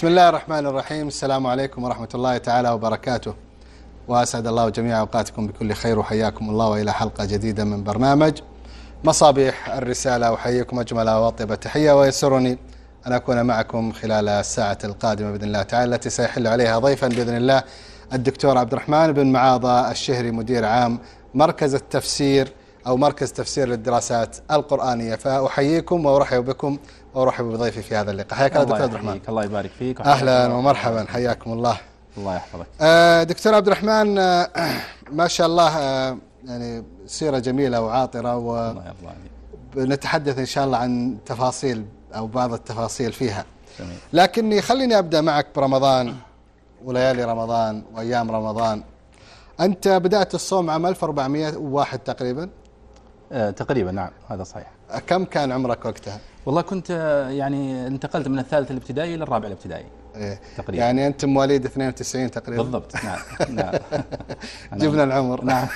بسم الله الرحمن الرحيم. السلام عليكم ورحمة الله تعالى وبركاته. وأسعد الله جميع أوقاتكم بكل خير وحياكم الله وإلى حلقة جديدة من برنامج مصابيح الرسالة. أحييكم أجمل وأطيب تحية ويسرني أن أكون معكم خلال الساعة القادمة بإذن الله تعالى التي سيحل عليها ضيفا بإذن الله الدكتور عبد الرحمن بن معاضة الشهري مدير عام مركز التفسير أو مركز تفسير للدراسات القرآنية. فأحييكم وأرحب بكم وأرحب بضيفي في هذا اللقاء. حياك الله دكتور عبد الرحمن. الله يبارك فيك أهلا ومرحبا. حياكم الله. الله يحفظك. آه، دكتور عبد الرحمن آه، ما شاء الله آه، يعني سيرة جميلة وعاطرة الله يرضى عليك. ونتحدث إن شاء الله عن تفاصيل أو بعض التفاصيل فيها. جميل. لكني خليني أبدأ معك برمضان وليالي رمضان وأيام رمضان. أنت بدأت الصوم عام 1401 تقريبا؟ تقريبا نعم هذا صحيح كم كان عمرك وقتها؟ والله كنت آه، يعني انتقلت من الثالث الابتدائي إلى الرابع الابتدائي إيه. تقريبا. يعني أنت مواليد 92 تقريبا بالضبط نعم نعم جبنا العمر نعم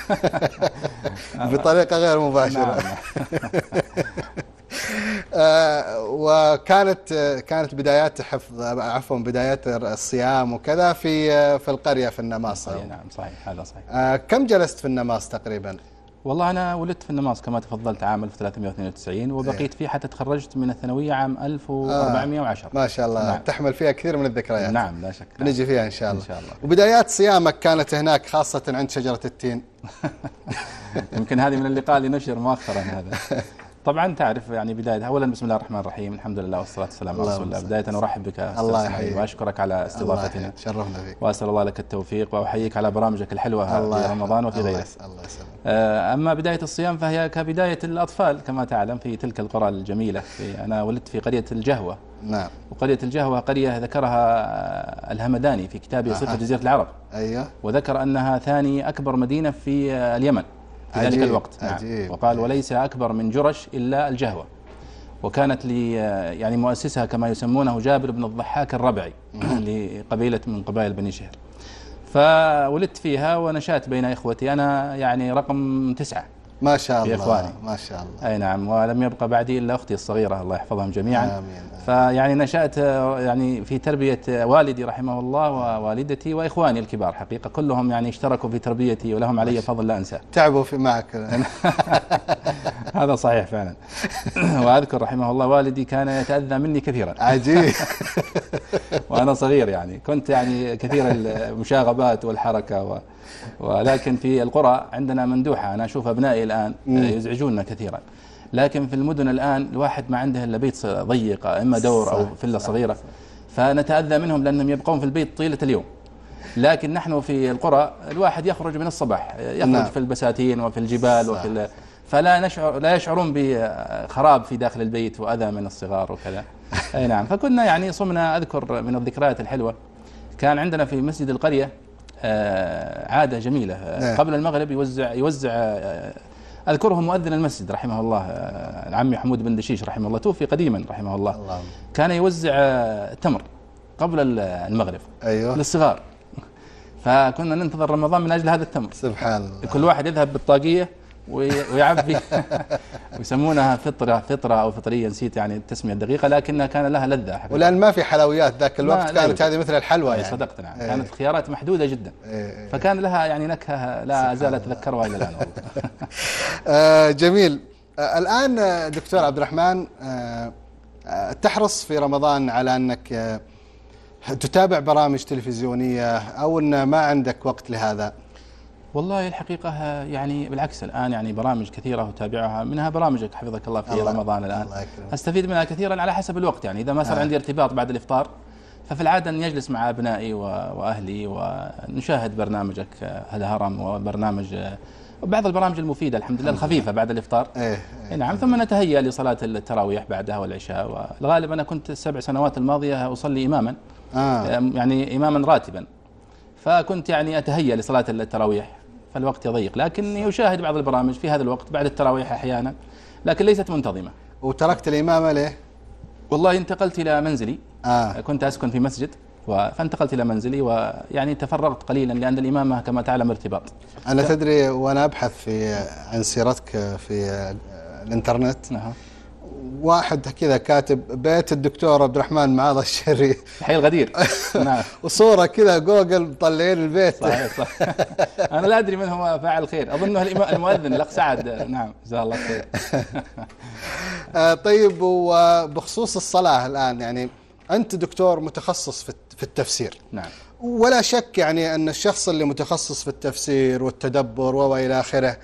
بطريقة غير مباشرة نعم نعم. آه، وكانت آه، كانت بدايات حفظ عفوا بدايات الصيام وكذا في آه، في القرية في النماص صحيح نعم صحيح هذا صحيح آه، كم جلست في النماص تقريبا؟ والله أنا ولدت في النماص كما تفضلت عام 1392 وبقيت فيه حتى تخرجت من الثانوية عام 1410 ما شاء الله. نعم. تحمل فيها كثير من الذكريات. نعم لا شك. نعم. نجي فيها إن شاء الله. إن شاء الله. وبدايات صيامك كانت هناك خاصة عند شجرة التين. يمكن هذه من اللقاء اللي نشر مؤخرا هذا. طبعا تعرف يعني بداية أولا بسم الله الرحمن الرحيم الحمد لله والصلاة والسلام على رسول الله. صل. بداية أرحب بك الله سعيد يحييك. وأشكرك على استضافتنا. شرفنا فيك وأسأل الله لك التوفيق وأحييك على برامجك الحلوة الله في. رمضان وفي غيره. الله يسلمك. آه، أما بداية الصيام فهي كبداية الأطفال كما تعلم في تلك القرى الجميلة. في أنا ولدت في قرية الجهوة. نعم. وقرية الجهوة قرية ذكرها آه، الهمداني في كتابه صفة. جزيرة العرب. أيوه. وذكر أنها ثاني أكبر مدينة في آه، اليمن. في ذلك الوقت. عجيب. وقال وليس أكبر من جرش إلا الجهوة. وكانت لي يعني مؤسسها كما يسمونه جابر بن الضحاك الربعي لقبيلة من قبائل بني شهر. فولدت فيها ونشأت بين إخوتي. أنا يعني رقم تسعة. ما شاء الله إخواني. ما شاء الله. أي نعم ولم يبقى بعدي إلا أختي الصغيرة الله يحفظهم جميعا. آمين فيعني نشأت آه، يعني في تربية والدي رحمه الله ووالدتي وإخواني الكبار حقيقة كلهم يعني اشتركوا في تربيتي ولهم علي فضل لا أنساه. تعبوا في معك. هذا صحيح فعلا. وأذكر رحمه الله والدي كان يتأذى مني كثيرا. عجيب. وأنا صغير يعني. كنت يعني كثير المشاغبات والحركة و ولكن في القرى عندنا مندوحة. أنا أشوف أبنائي الآن. يزعجوننا كثيرا. لكن في المدن الآن الواحد ما عنده إلا بيت ضيق إما دور أو صح، صغيرة. فنتأذى منهم لأنهم يبقون في البيت طيلة اليوم. لكن نحن في القرى الواحد يخرج من الصباح يخرج نعم. في البساتين وفي الجبال صح. وفي فلا نشعر لا يشعرون بخراب في داخل البيت وأذى من الصغار وكذا. أي نعم. فكنا يعني صمنا أذكر من الذكريات الحلوة كان عندنا في مسجد القرية آه، عادة جميلة. آه، نعم. قبل المغرب يوزع يوزع آه، أذكره مؤذن المسجد رحمه الله آه، عمي حمود بن دشيش رحمه الله توفي قديما رحمه الله. اللهم. كان يوزع تمر قبل ال- المغرب أيوه. للصغار. فكنا ننتظر رمضان من أجل هذا التمر. سبحان الله. كل واحد يذهب بالطاقية وي- ويعبي ويسمونها فطرة فطرة أو فطرية نسيت يعني التسمية الدقيقة لكنها كان لها لذة حقيقة. ولان ما في حلويات ذاك الوقت كانت. هذه مثل الحلوى أي يعني صدقت نعم إيه. كانت الخيارات محدودة جدا إيه. فكان لها يعني نكهة لا أزال أتذكرها إلى الآن والله جميل آه، الآن آه، دكتور عبد الرحمن آه، تحرص في رمضان على أنك آه، تتابع برامج تلفزيونية أو أن ما عندك وقت لهذا والله الحقيقة يعني بالعكس الآن يعني برامج كثيرة أتابعها. منها برامجك حفظك الله في الله- رمضان الآن. الله. أستفيد منها كثيرا على حسب الوقت. يعني إذا ما صار آه. عندي ارتباط بعد الإفطار ففي العادة أن يجلس مع أبنائي وأهلي ونشاهد برنامجك الهرم وبرنامج وبعض البرامج المفيدة الحمد لله الخفيفة بعد الإفطار. إيه. إيه نعم. ثم نتهيأ لصلاة التراويح بعدها والعشاء. والغالب أنا كنت السبع سنوات الماضية أصلي إماما. آه. يعني إماما راتبا. فكنت يعني أتهيأ لصلاة التراويح. فالوقت يضيق. لكني أشاهد بعض البرامج في هذا الوقت بعد التراويح أحيانا. لكن ليست منتظمة. وتركت الإمامة ليه؟ والله انتقلت إلى منزلي. آه. كنت أسكن في مسجد و- فانتقلت إلى منزلي ويعني تفرغت قليلا لأن الإمامة كما تعلم ارتباط. أنا تدري وأنا أبحث في عن سيرتك في الإنترنت. نعم. واحد كذا كاتب بيت الدكتور عبد الرحمن معاذ الشري. حي الغدير. نعم. وصورة كذا جوجل مطلعين البيت. صحيح صح أنا لا أدري من هو فاعل خير اظنه المؤذن الأخ سعد. نعم جزاه الله خير. آه، طيب وبخصوص الصلاة الآن يعني أنت دكتور متخصص في في التفسير. نعم. ولا شك يعني أن الشخص اللي متخصص في التفسير والتدبر وإلى آخره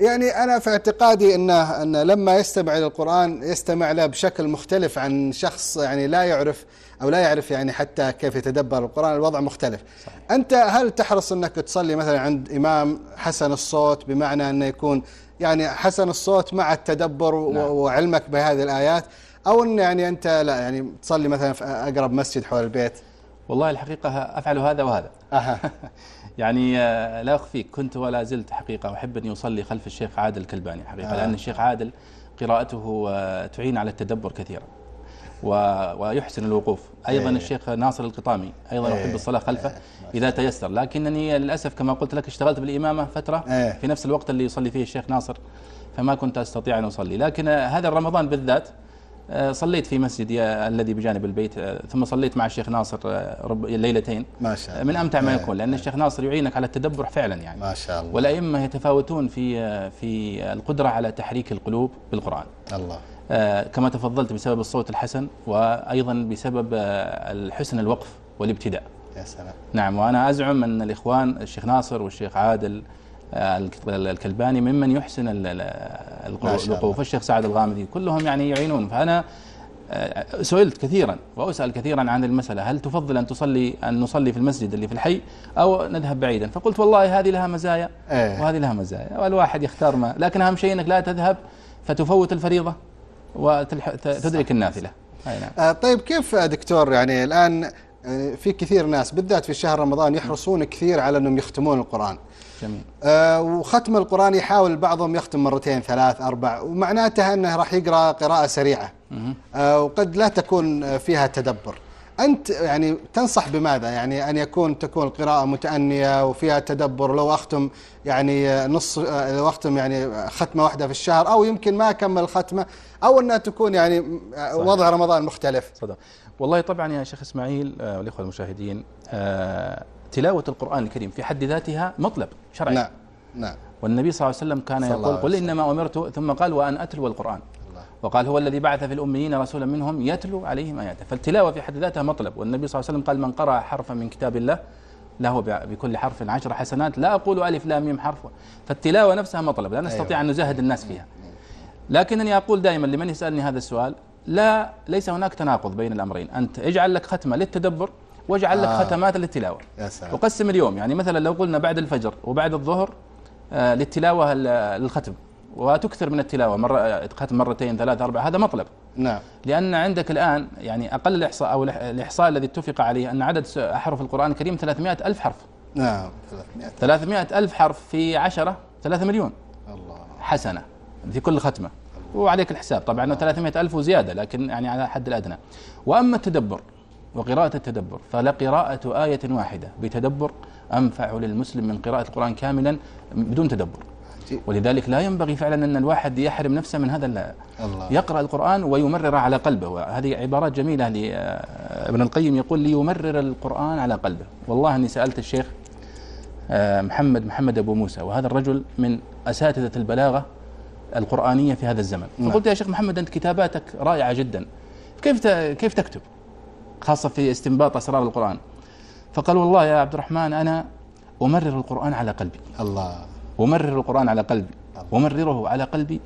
يعني أنا في اعتقادي انه إن لما يستمع للقران يستمع له بشكل مختلف عن شخص يعني لا يعرف أو لا يعرف يعني حتى كيف يتدبر القرآن الوضع مختلف. صحيح. أنت هل تحرص إنك تصلي مثلا عند إمام حسن الصوت بمعنى إنه يكون يعني حسن الصوت مع التدبر نعم. وعلمك بهذه الآيات أو إن يعني أنت لا يعني تصلي مثلا في أقرب مسجد حول البيت؟ والله الحقيقة أفعل هذا وهذا يعني آه، لا اخفيك كنت ولا زلت حقيقة أحب أن يصلي خلف الشيخ عادل الكلباني حقيقة آه. لأن الشيخ عادل قراءته آه، تعين على التدبر كثيرا و- ويحسن الوقوف أيضا إيه. الشيخ ناصر القطامي أيضا إيه. احب الصلاة خلفه إذا تيسر لكنني للأسف كما قلت لك اشتغلت بالإمامة فترة إيه. في نفس الوقت اللي يصلي فيه الشيخ ناصر فما كنت أستطيع أن أصلي لكن آه، هذا رمضان بالذات صليت في مسجدي آه، الذي بجانب البيت آه، ثم صليت مع الشيخ ناصر آه، رب ليلتين. ما شاء الله. من أمتع ما. يكون لأن الشيخ ناصر يعينك على التدبر فعلا يعني. ما شاء الله. والأئمة يتفاوتون في في القدرة على تحريك القلوب بالقرآن. الله. آه، كما تفضلت بسبب الصوت الحسن وأيضا بسبب آه، الحسن الوقف والابتداء. يا سلام. نعم وأنا أزعم أن الإخوان الشيخ ناصر والشيخ عادل آه، الكلباني ممن يحسن. الوقوف والشيخ سعد الغامدي كلهم يعني يعينون. فأنا آه، سئلت كثيرا وأسأل كثيرا عن المسألة. هل تفضل أن تصلي أن نصلي في المسجد اللي في الحي أو نذهب بعيدا؟ فقلت والله هذه لها مزايا إيه. وهذه لها مزايا. والواحد يختار ما. لكن أهم شيء إنك لا تذهب فتفوت الفريضة وتدرك النافلة. أي نعم. آه، طيب كيف آه، دكتور يعني الآن يعني في كثير ناس بالذات في شهر رمضان يحرصون كثير على أنهم يختمون القرآن. جميل. آه، وختم القرآن يحاول بعضهم يختم مرتين ثلاث أربع ومعناته أنه راح يقرأ قراءة سريعة. مهم. آه، وقد لا تكون فيها تدبر. أنت يعني تنصح بماذا؟ يعني أن يكون تكون القراءه متأنية وفيها تدبر لو أختم يعني نص آه، لو أختم يعني ختمة واحدة في الشهر أو يمكن ما أكمل الختمة أو أنها تكون يعني آه، صحيح. وضع رمضان مختلف. صدق. والله طبعا يا شيخ إسماعيل آه، والإخوة المشاهدين آه، تلاوة القرآن الكريم في حد ذاتها مطلب شرعي. نعم نعم. والنبي صلى الله عليه وسلم كان يقول قل وسلم. إنما أمرت ثم قال وأن أتلو القرآن. الله. وقال هو الذي بعث في الأميين رسولا منهم يتلو عليهم آياته. فالتلاوة في حد ذاتها مطلب. والنبي صلى الله عليه وسلم قال من قرأ حرفا من كتاب الله له بكل حرف عشر حسنات لا أقول ألف لام ميم حرف. فالتلاوة نفسها مطلب لا نستطيع أيوة. أن نزهد الناس فيها. لكنني أقول دائما لمن يسألني هذا السؤال لا ليس هناك تناقض بين الأمرين. أنت اجعل لك ختمة للتدبر واجعل لك آه. ختمات للتلاوة. يا سلام. وقسم اليوم. يعني مثلا لو قلنا بعد الفجر وبعد الظهر آه، للتلاوة للختم وتكثر من التلاوة مرة آه، ختم مرتين ثلاث أربع هذا مطلب. نعم. لأن عندك الآن يعني أقل الإحصاء أو الإحصاء الذي اتفق عليه أن عدد احرف القرآن الكريم 300 ألف حرف. نعم 300 300 ألف حرف في 10 3 مليون. الله. حسنة. في كل ختمة. وعليك الحساب. طبعا انه 300 ألف وزيادة لكن يعني على حد الأدنى. وأما التدبر وقراءة التدبر. فلقراءة آية واحدة بتدبر أنفع للمسلم من قراءة القرآن كاملا بدون تدبر. ولذلك لا ينبغي فعلا أن الواحد يحرم نفسه من هذا ال- الله. يقرأ القرآن ويمرر على قلبه. وهذه عبارات جميلة لابن القيم يقول ليمرر القرآن على قلبه. والله أني سألت الشيخ آه، محمد محمد أبو موسى وهذا الرجل من أساتذة البلاغة القرآنية في هذا الزمن. نعم. فقلت يا شيخ محمد أنت كتاباتك رائعة جدا. كيف كيف تكتب؟ خاصة في استنباط أسرار القرآن. فقال والله يا عبد الرحمن أنا أمرر القرآن على قلبي. الله. أمرر القرآن على قلبي. أمرره على قلبي.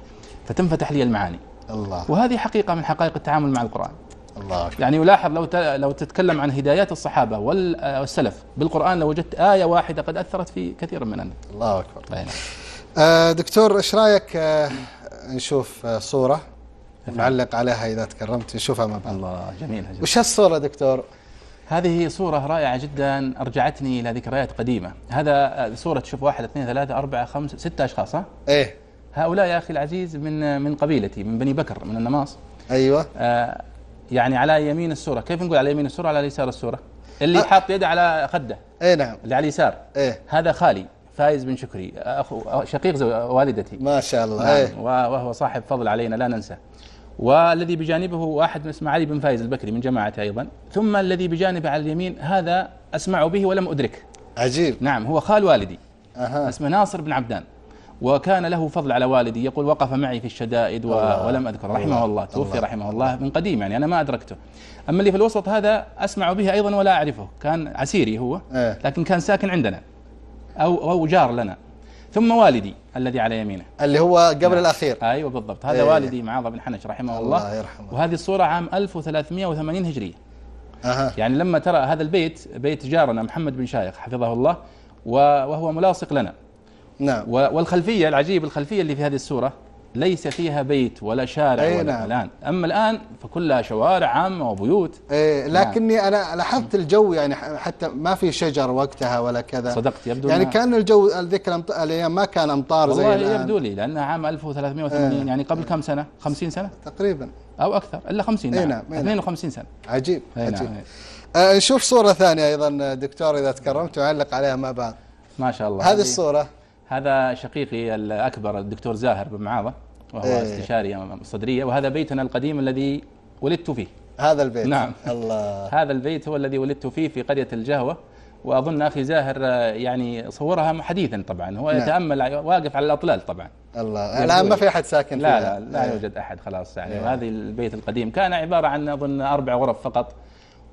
فتنفتح لي المعاني. الله. وهذه حقيقة من حقائق التعامل مع القرآن. الله. يعني يلاحظ لو لو تتكلم عن هدايات الصحابة وال- آه، والسلف بالقرآن لوجدت آية واحدة قد أثرت في كثير من الناس. الله أكبر. نعم. آه، دكتور إيش رأيك آه، نشوف آه، صورة نعلق عليها إذا تكرمت. نشوفها مع بعض. الله جميل جميل. وش هالصورة دكتور؟ هذه صورة رائعة جدا أرجعتني إلى ذكريات قديمة. هذا آه، صورة تشوف واحد اثنين ثلاثة أربعة خمسة ستة أشخاص ها؟ إيه. هؤلاء يا أخي العزيز من من قبيلتي من بني بكر من النماص. أيوه. آه، يعني على يمين الصورة. كيف نقول على يمين الصورة على يسار الصورة؟ اللي أه. حاط يده على خده. إيه نعم. اللي على اليسار. إيه. هذا خالي فايز بن شكري أخو شقيق والدتي. ما شاء الله. نعم. إيه. وهو صاحب فضل علينا لا ننسى والذي بجانبه واحد اسمه علي بن فايز البكري من جماعته أيضا. ثم الذي بجانبه على اليمين هذا أسمع به ولم ادركه عجيب. نعم هو خال والدي. أها. اسمه ناصر بن عبدان. وكان له فضل على والدي يقول وقف معي في الشدائد و... ولم أذكر. رحمه الله. الله, توفي الله. رحمه الله من قديم يعني أنا ما أدركته. أما اللي في الوسط هذا أسمع به أيضا ولا أعرفه. كان عسيري هو إيه. لكن كان ساكن عندنا أو أو جار لنا. ثم والدي الذي على يمينه. اللي هو قبل الأخير. أيوه بالضبط. هذا إيه. والدي معاذ بن حنش رحمه الله, الله. يرحمه. وهذه الصورة عام 1380 هجرية. أها. يعني لما ترى هذا البيت بيت جارنا محمد بن شايخ حفظه الله وهو ملاصق لنا. نعم. و- والخلفية العجيب الخلفية اللي في هذه الصورة ليس فيها بيت ولا شارع أي ولا نعم. الان أما الآن فكلها شوارع عامة وبيوت. إيه لكني أنا لاحظت الجو يعني حتى ما في شجر وقتها ولا كذا. صدقت يبدو يعني كان الجو ذيك الأيام ما كان أمطار زي والله الآن. يبدو لي لانها عام 1380 يعني قبل كم سنة؟ 50 سنة؟ تقريبا. أو أكثر إلا 50 أي نعم, نعم، أي نعم. 52 سنة. عجيب أي عجيب. نعم آه نشوف صورة ثانية أيضا دكتور إذا تكرمت وعلق عليها مع بعض. ما شاء الله. هذه الصورة. هذا شقيقي الأكبر الدكتور زاهر بن معاذه وهو إيه. استشاري صدرية وهذا بيتنا القديم الذي ولدت فيه هذا البيت نعم. الله هذا البيت هو الذي ولدت فيه في قرية الجهوة وأظن أخي زاهر آه، يعني صورها حديثا طبعا هو نعم. يتأمل واقف على الأطلال طبعا الله الآن ما في أحد ساكن لا فيها لا لا إيه. يوجد أحد خلاص يعني إيه. وهذه البيت القديم كان عبارة عن أظن أربع غرف فقط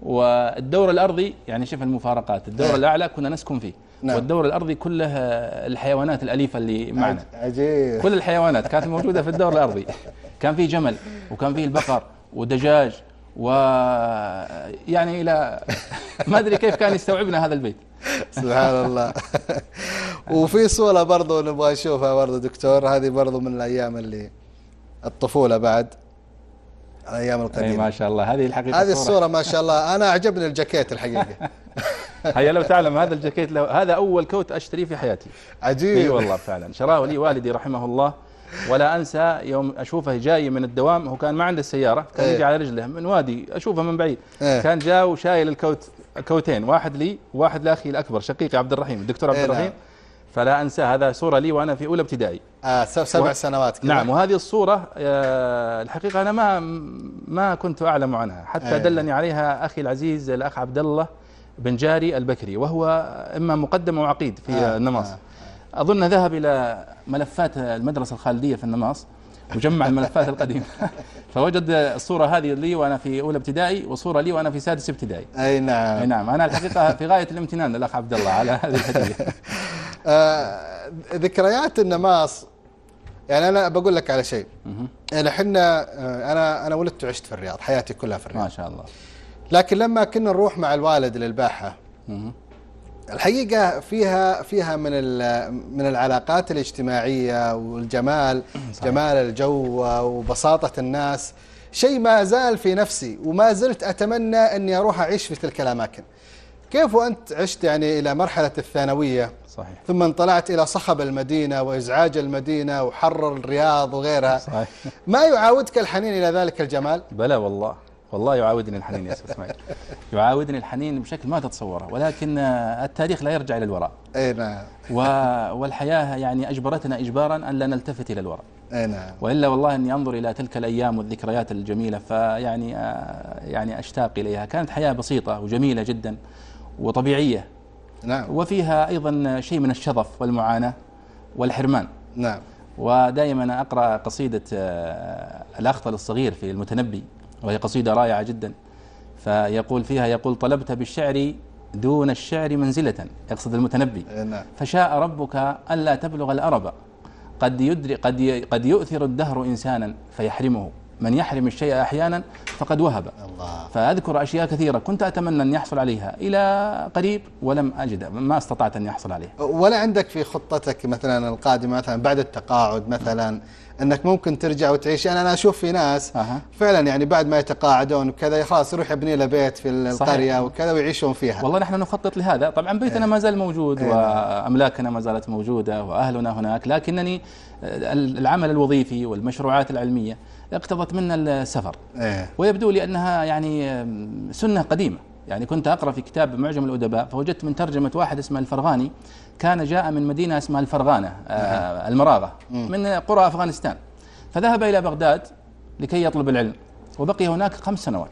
والدور الأرضي يعني شوف المفارقات الدور إيه. الأعلى كنا نسكن فيه نعم. والدور الأرضي كله آه، الحيوانات الأليفة اللي معنا. عج- عجيب. كل الحيوانات كانت موجودة في الدور الأرضي. كان فيه جمل وكان فيه البقر ودجاج و يعني إلى ما أدري كيف كان يستوعبنا هذا البيت. سبحان الله. وفي صورة برضو نبغى نشوفها برضو دكتور هذه برضو من الأيام اللي الطفولة بعد الأيام أي القديمة ما شاء الله هذه الحقيقة هذه صورة. الصورة ما شاء الله. أنا أعجبني الجاكيت الحقيقة. هيا لو تعلم هذا الجاكيت له هذا أول كوت أشتريه في حياتي. إي عجيب والله فعلا. شراه لي والدي رحمه الله. ولا أنسى يوم أشوفه جاي من الدوام هو كان ما عنده السياره كان. يجي على رجله من وادي أشوفه من بعيد. كان جاء وشايل الكوت كوتين واحد لي وواحد لأخي الأكبر شقيقي عبد الرحيم الدكتور عبد إيه الرحيم. نعم. فلا أنسى هذا صورة لي وأنا في أولى ابتدائي. آه سبع سنوات كذا. نعم وهذه الصورة آه، الحقيقة أنا ما ما كنت أعلم عنها. حتى. دلني عليها أخي العزيز الأخ عبد الله. بن جاري البكري وهو إما مقدم أو عقيد في آه، النماص. آه. أظن ذهب إلى ملفات المدرسة الخالدية في النماص وجمع الملفات القديمة. فوجد الصورة هذه لي وأنا في أولى ابتدائي وصورة لي وأنا في سادس ابتدائي. أي أي نعم. نعم أنا الحقيقة في غاية الامتنان للأخ عبد الله على هذه الهدية. آه ذكريات النماص يعني أنا بقول لك على شيء. يعني إحنا آه، أنا أنا ولدت وعشت في الرياض حياتي كلها في الرياض. ما شاء الله. لكن لما كنا نروح مع الوالد للباحة. الحقيقة فيها فيها من من العلاقات الاجتماعية والجمال صحيح. جمال الجو وبساطة الناس. شيء ما زال في نفسي وما زلت أتمنى أني أروح أعيش في تلك الأماكن. كيف وأنت عشت يعني إلى مرحلة الثانوية؟ صحيح. ثم انطلعت إلى صخب المدينة وإزعاج المدينة وحر الرياض وغيرها. صحيح. ما يعاودك الحنين إلى ذلك الجمال؟ بلى والله. والله يعاودني الحنين يا أستاذ إسماعيل. يعاودني الحنين بشكل ما تتصوره ولكن التاريخ لا يرجع إلى الوراء. أي نعم. والحياة يعني أجبرتنا إجبارا أن لا نلتفت إلى الوراء. أي نعم. وإلا والله إني أنظر إلى تلك الأيام والذكريات الجميلة فيعني آه، يعني أشتاق إليها. كانت حياة بسيطة وجميلة جدا وطبيعية. نعم. وفيها أيضا شيء من الشظف والمعاناة والحرمان. نعم. ودائما أقرأ قصيدة آه، الأخطل الصغير في المتنبي. وهي قصيدة رائعة جدا. فيقول فيها يقول طلبت بالشعر دون الشعر منزلة يقصد المتنبي. نعم. فشاء ربك ألا تبلغ الأرب. قد يدري قد قد يؤثر الدهر انسانا فيحرمه. من يحرم الشيء أحيانا فقد وهب. الله. فأذكر أشياء كثيرة كنت أتمنى أن يحصل عليها إلى قريب ولم أجد ما استطعت أن يحصل عليها. ولا عندك في خطتك مثلا القادمة مثلا بعد التقاعد مثلا انك ممكن ترجع وتعيش. يعني أنا أشوف في ناس أها. فعلا يعني بعد ما يتقاعدون وكذا خلاص يروح يبني له بيت في صحيح. القرية وكذا ويعيشون فيها. والله نحن نخطط لهذا. طبعا بيتنا ما زال موجود إيه. وأملاكنا ما زالت موجودة وأهلنا هناك لكنني العمل الوظيفي والمشروعات العلمية اقتضت منا السفر. إيه. ويبدو لي أنها يعني سنة قديمة. يعني كنت أقرأ في كتاب معجم الأدباء فوجدت من ترجمة واحد اسمه الفرغاني كان جاء من مدينة اسمها الفرغانة آه، المراغة من قرى أفغانستان. فذهب إلى بغداد لكي يطلب العلم وبقي هناك خمس سنوات.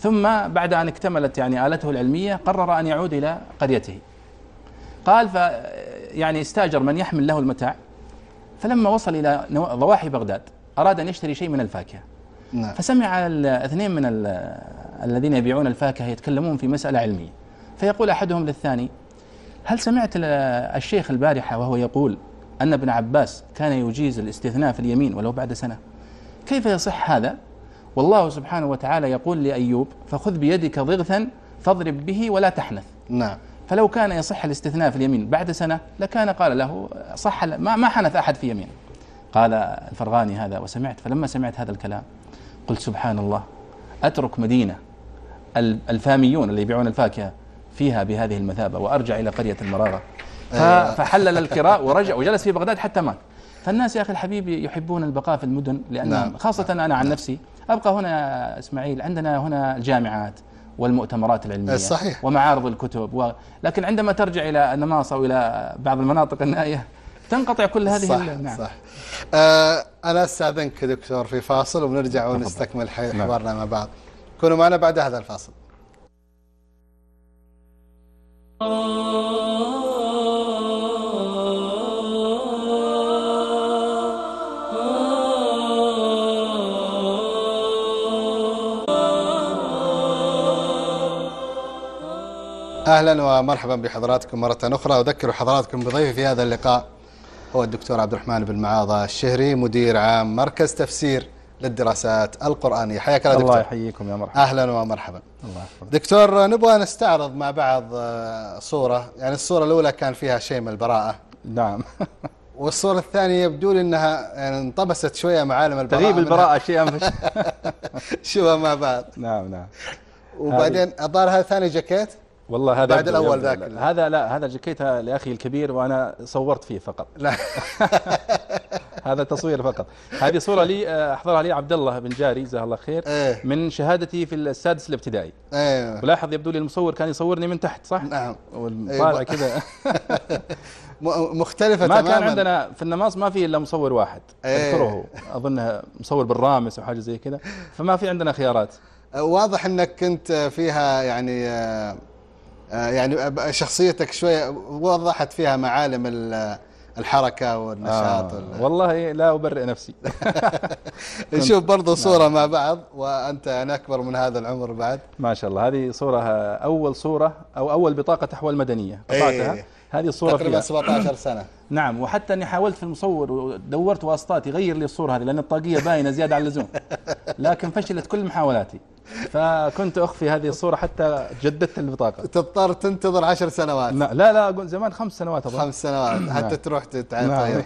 ثم بعد أن اكتملت يعني آلته العلمية قرر أن يعود إلى قريته. قال ف يعني استاجر من يحمل له المتاع. فلما وصل إلى ضواحي بغداد أراد أن يشتري شيء من الفاكهة. نعم. فسمع الاثنين من ال- الذين يبيعون الفاكهة يتكلمون في مسألة علمية. فيقول أحدهم للثاني هل سمعت ال- الشيخ البارحة وهو يقول أن ابن عباس كان يجيز الاستثناء في اليمين ولو بعد سنة؟ كيف يصح هذا؟ والله سبحانه وتعالى يقول لأيوب فخذ بيدك ضغثا فاضرب به ولا تحنث. نعم. فلو كان يصح الاستثناء في اليمين بعد سنة لكان قال له صح ما ما حنث أحد في يمين. قال الفرغاني هذا وسمعت فلما سمعت هذا الكلام قلت سبحان الله أترك مدينة ال- الفاميون اللي يبيعون الفاكهة فيها بهذه المثابة وأرجع إلى قرية المراغة ف- أيوة. فحلل الكراء ورجع وجلس في بغداد حتى مات فالناس يا أخي الحبيب يحبون البقاء في المدن لأن نعم. خاصة أنا عن نفسي أبقى هنا يا إسماعيل عندنا هنا الجامعات والمؤتمرات العلمية صحيح. ومعارض الكتب و... لكن عندما ترجع إلى النماصة أو إلى بعض المناطق النائية تنقطع كل هذه صح نعم. صح. آه أنا أستاذنك دكتور في فاصل وبنرجع ونستكمل نعم. حوارنا مع بعض. كونوا معنا بعد هذا الفاصل. أهلا ومرحبا بحضراتكم مرة أخرى. أذكر حضراتكم بضيفي في هذا اللقاء هو الدكتور عبد الرحمن بن معاضه الشهري مدير عام مركز تفسير للدراسات القرآنية. حياك الله الله دكتور يحييكم يا مرحبا. أهلا ومرحبا. الله يحفظك. دكتور نبغى نستعرض مع بعض آه، صورة. يعني الصورة الأولى كان فيها شيء من البراءة. نعم. والصورة الثانية يبدو لي إنها يعني انطمست شوية معالم البراءة. تغيب. البراءة شيئا. فش شوفها مع بعض. نعم نعم. وبعدين الظاهر هذا ثاني جاكيت. والله هذا بعد يبدو. ذاك هذا لا هذا جكيت لأخي الكبير وأنا صورت فيه فقط. لا. هذا تصوير فقط. هذه صورة لي آه، أحضرها لي عبد الله بن جاري جزاه الله خير إيه. من شهادتي في السادس الابتدائي. إيه. ولاحظ يبدو لي المصور كان يصورني من تحت صح؟ نعم. والطالع أيوة. كذا. مختلفة ما تماما. كان عندنا في النماص ما في إلا مصور واحد. أذكره. اظنه مصور بالرامس أو حاجة زي كذا. فما في عندنا خيارات. واضح إنك كنت فيها يعني آه، آه، يعني شخصيتك شوية وضحت فيها معالم ال- الحركة والنشاط آه وال- والله لا أبرئ نفسي. نشوف برضو صورة مع بعض وأنت يعني أكبر من هذا العمر بعد. ما شاء الله. هذه صورة أول صورة أو أول بطاقة احوال مدنية. قطعتها إيه. هذه الصورة تقريبا فيها. 17 سنة. نعم. وحتى أني حاولت في المصور ودورت واسطات يغير لي الصورة هذه لأن الطاقية باينة زيادة عن اللزوم. لكن فشلت كل محاولاتي. فكنت أخفي هذه الصورة حتى جددت البطاقة. تضطر تنتظر 10 سنوات. لا لا لا أقول زمان خمس سنوات اظن خمس سنوات حتى نعم. تروح تتعين نعم. طيب.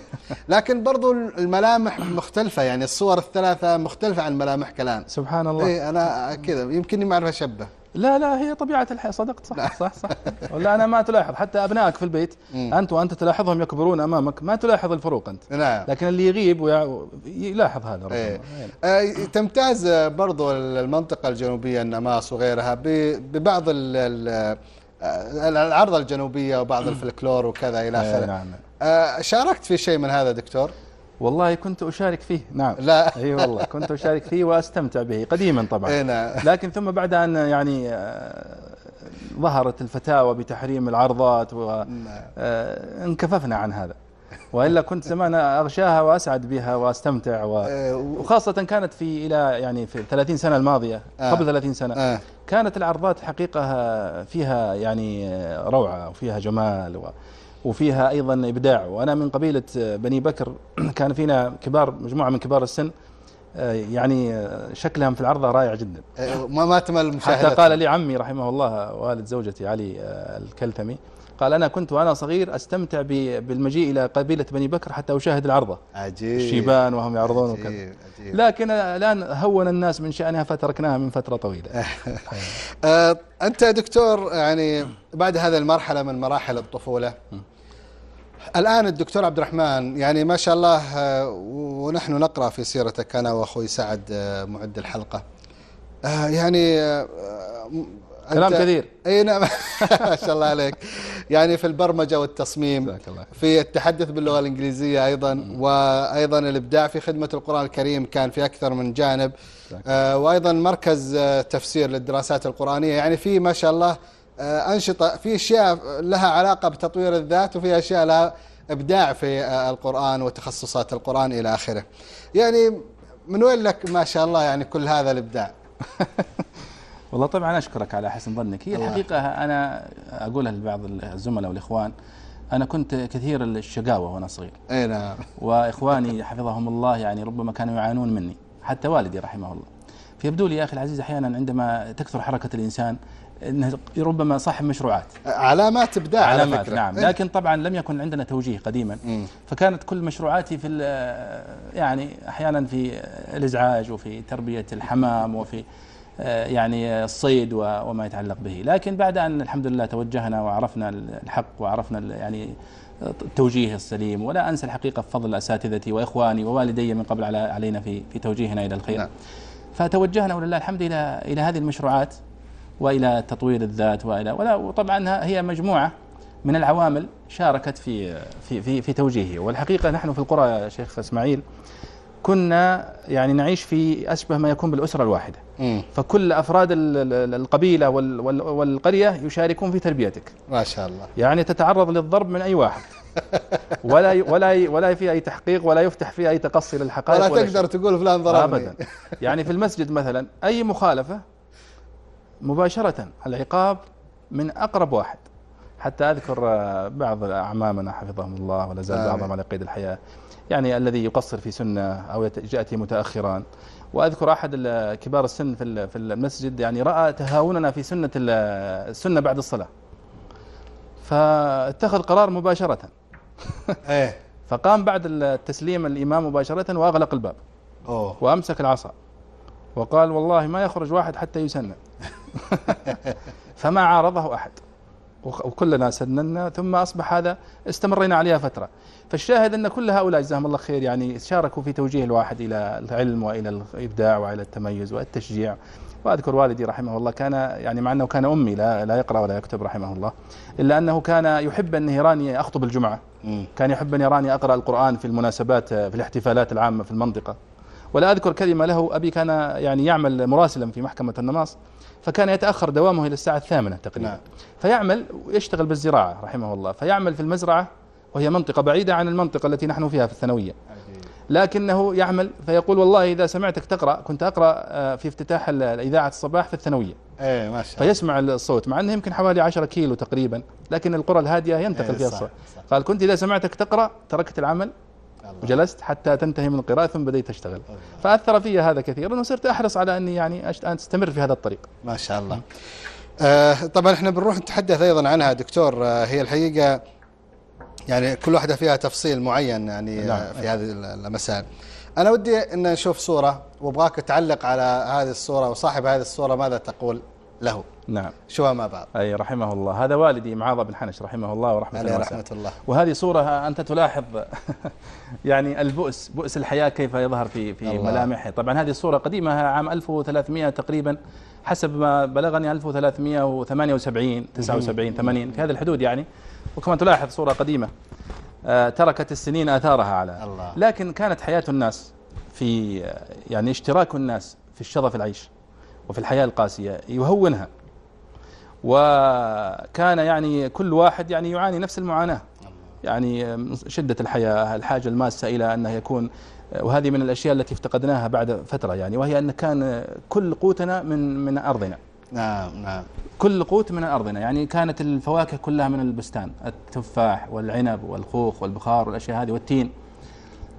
لكن برضو الملامح مختلفة يعني الصور الثلاثة مختلفة عن ملامحك الآن سبحان الله. إيه أنا كذا يمكنني ما اعرف اشبه لا لا هي طبيعة الحياة صدقت صح صح صح. ولا أنا ما تلاحظ حتى أبنائك في البيت مم. أنت وأنت تلاحظهم يكبرون أمامك ما تلاحظ الفروق أنت. نعم. لكن اللي يغيب ويع- يلاحظ هذا ربما. إيه. إيه. آه، تمتاز برضو المنطقة الجنوبية النماص وغيرها ببعض ال- ال- آه، العرضة الجنوبية وبعض الفلكلور وكذا إلى إيه، آخره. نعم. آه، شاركت في شيء من هذا دكتور؟ والله كنت أشارك فيه نعم. لا. إي والله كنت أشارك فيه وأستمتع به قديما طبعا. نعم. لكن ثم بعد أن يعني آه، ظهرت الفتاوى بتحريم العرضات وانكففنا عن هذا. وإلا كنت زمان أغشاها وأسعد بها وأستمتع و... آه، و- وخاصة كانت في إلى يعني في 30 سنة الماضية آه. قبل 30 سنة آه. كانت العرضات حقيقة فيها يعني روعة وفيها جمال و وفيها أيضا إبداع وأنا من قبيلة بني بكر كان فينا كبار مجموعة من كبار السن يعني شكلهم في العرضة رائع جدا ما ما تمل حتى قال لي عمي رحمه الله والد زوجتي علي الكلثمي قال أنا كنت وأنا صغير أستمتع بالمجيء إلى قبيلة بني بكر حتى أشاهد العرضة عجيب. الشيبان وهم يعرضون وكذا. عجيب. عجيب لكن الآن هون الناس من شأنها فتركناها من فترة طويلة. آه، أنت دكتور يعني بعد هذه المرحلة من مراحل الطفولة الآن الدكتور عبد الرحمن يعني ما شاء الله آه، ونحن نقرأ في سيرتك أنا وأخوي سعد آه، معد الحلقة. يعني كلام كثير إي نعم. ما شاء الله عليك. يعني في البرمجة والتصميم. في التحدث باللغة الإنجليزية أيضا وأيضا الإبداع في خدمة القرآن الكريم كان في أكثر من جانب. آه، وأيضا مركز آه، تفسير للدراسات القرآنية. يعني في ما شاء الله آه، أنشطة في أشياء لها علاقة بتطوير الذات وفي أشياء لها إبداع في القرآن وتخصصات القرآن إلى آخره. يعني من وين لك ما شاء الله يعني كل هذا الإبداع؟ والله طبعا أشكرك على حسن ظنك. هي. الحقيقة أنا أقولها لبعض الزملاء والإخوان أنا كنت كثير الشقاوة وأنا صغير. أي نعم. وإخواني حفظهم الله يعني ربما كانوا يعانون مني حتى والدي رحمه الله. فيبدو لي يا أخي العزيز أحيانا عندما تكثر حركة الإنسان إنه ربما صاحب مشروعات. علامات إبداع على علامات فكرة. نعم. إيه. لكن طبعا لم يكن عندنا توجيه قديما. مم. فكانت كل مشروعاتي في يعني أحيانا في الإزعاج وفي تربية الحمام وفي يعني الصيد وما يتعلق به. لكن بعد أن الحمد لله توجهنا وعرفنا الحق وعرفنا يعني التوجيه السليم ولا أنسى الحقيقة فضل أساتذتي وإخواني ووالدي من قبل على علينا في في توجيهنا إلى الخير. نعم. فتوجهنا ولله الحمد إلى إلى هذه المشروعات وإلى تطوير الذات والى ولا وطبعا هي مجموعة من العوامل شاركت في في في في توجيهه والحقيقة نحن في القرى يا شيخ إسماعيل كنا يعني نعيش في أشبه ما يكون بالأسرة الواحدة. مم. فكل أفراد ال- ال- القبيلة وال- وال- والقرية يشاركون في تربيتك. ما شاء الله. يعني تتعرض للضرب من أي واحد. ولا ولا ولا في أي تحقيق ولا يفتح في أي تقصي للحقائق ولا ولا تقدر شيء. تقول فلان ضربني. ابدا. يعني في المسجد مثلا أي مخالفة مباشرة العقاب من أقرب واحد. حتى أذكر بعض أعمامنا حفظهم الله ولا زال. بعضهم على قيد الحياة. يعني الذي يقصر في سنة أو يت- يأتي متاخرا وأذكر أحد ال- كبار السن في ال- في المسجد يعني رأى تهاوننا في سنة ال- السنة بعد الصلاة. فاتخذ قرار مباشرة. إيه. فقام بعد التسليم الإمام مباشرة وأغلق الباب. أوه. وأمسك العصا. وقال والله ما يخرج واحد حتى يسنن. فما عارضه أحد. وخ- وكلنا سننا ثم أصبح هذا استمرينا عليها فترة. فالشاهد أن كل هؤلاء جزاهم الله خير يعني شاركوا في توجيه الواحد إلى العلم وإلى الإبداع وإلى التميز والتشجيع وأذكر والدي رحمه الله كان يعني مع أنه كان أمي لا لا يقرأ ولا يكتب رحمه الله إلا أنه كان يحب أن يراني أخطب الجمعة. كان يحب أن يراني أقرأ القرآن في المناسبات في الاحتفالات العامة في المنطقة ولا أذكر كلمة له أبي كان يعني يعمل مراسلا في محكمة النماص فكان يتأخر دوامه إلى الساعة الثامنة تقريبا نعم. فيعمل ويشتغل بالزراعة رحمه الله فيعمل في المزرعة وهي منطقة بعيدة عن المنطقة التي نحن فيها في الثانوية. لكنه يعمل فيقول والله إذا سمعتك تقرأ كنت أقرأ آه، في افتتاح ال- إذاعة الصباح في الثانوية. إيه ما شاء الله. فيسمع الصوت مع أنه يمكن حوالي 10 كيلو تقريبا لكن القرى الهادية ينتقل إيه، فيها الصوت. قال كنت إذا سمعتك تقرأ تركت العمل. وجلست حتى تنتهي من القراءة ثم بديت أشتغل. فأثر في هذا كثيرا وصرت أحرص على أني يعني أن أستمر في هذا الطريق. ما شاء الله. آه طبعا إحنا بنروح نتحدث أيضا عنها دكتور. آه هي الحقيقة يعني كل واحدة فيها تفصيل معين يعني نعم. آه في هذه المسائل. أنا ودي إن نشوف صورة وأبغاك تعلق على هذه الصورة وصاحب هذه الصورة ماذا تقول له. نعم. شوها مع بعض. أي رحمه الله. هذا والدي معاذ بن حنش رحمه الله ورحمة الله. رحمة الله. وهذه صورة أنت تلاحظ يعني البؤس بؤس الحياة كيف يظهر في في الله. ملامحه. طبعا هذه الصورة قديمة عام 1300 تقريبا حسب ما بلغني 1378 79 80 في هذه الحدود يعني. وكما تلاحظ صورة قديمة آه، تركت السنين آثارها على. الله. لكن كانت حياة الناس في يعني اشتراك الناس في الشظف العيش وفي الحياة القاسية يهونها. وكان يعني كل واحد يعني يعاني نفس المعاناة. يعني شدة الحياة الحاجة الماسة إلى أنه يكون وهذه من الأشياء التي افتقدناها بعد فترة يعني وهي أن كان كل قوتنا من من أرضنا. نعم نعم. كل قوت من أرضنا يعني كانت الفواكه كلها من البستان التفاح والعنب والخوخ والبخار والأشياء هذه والتين.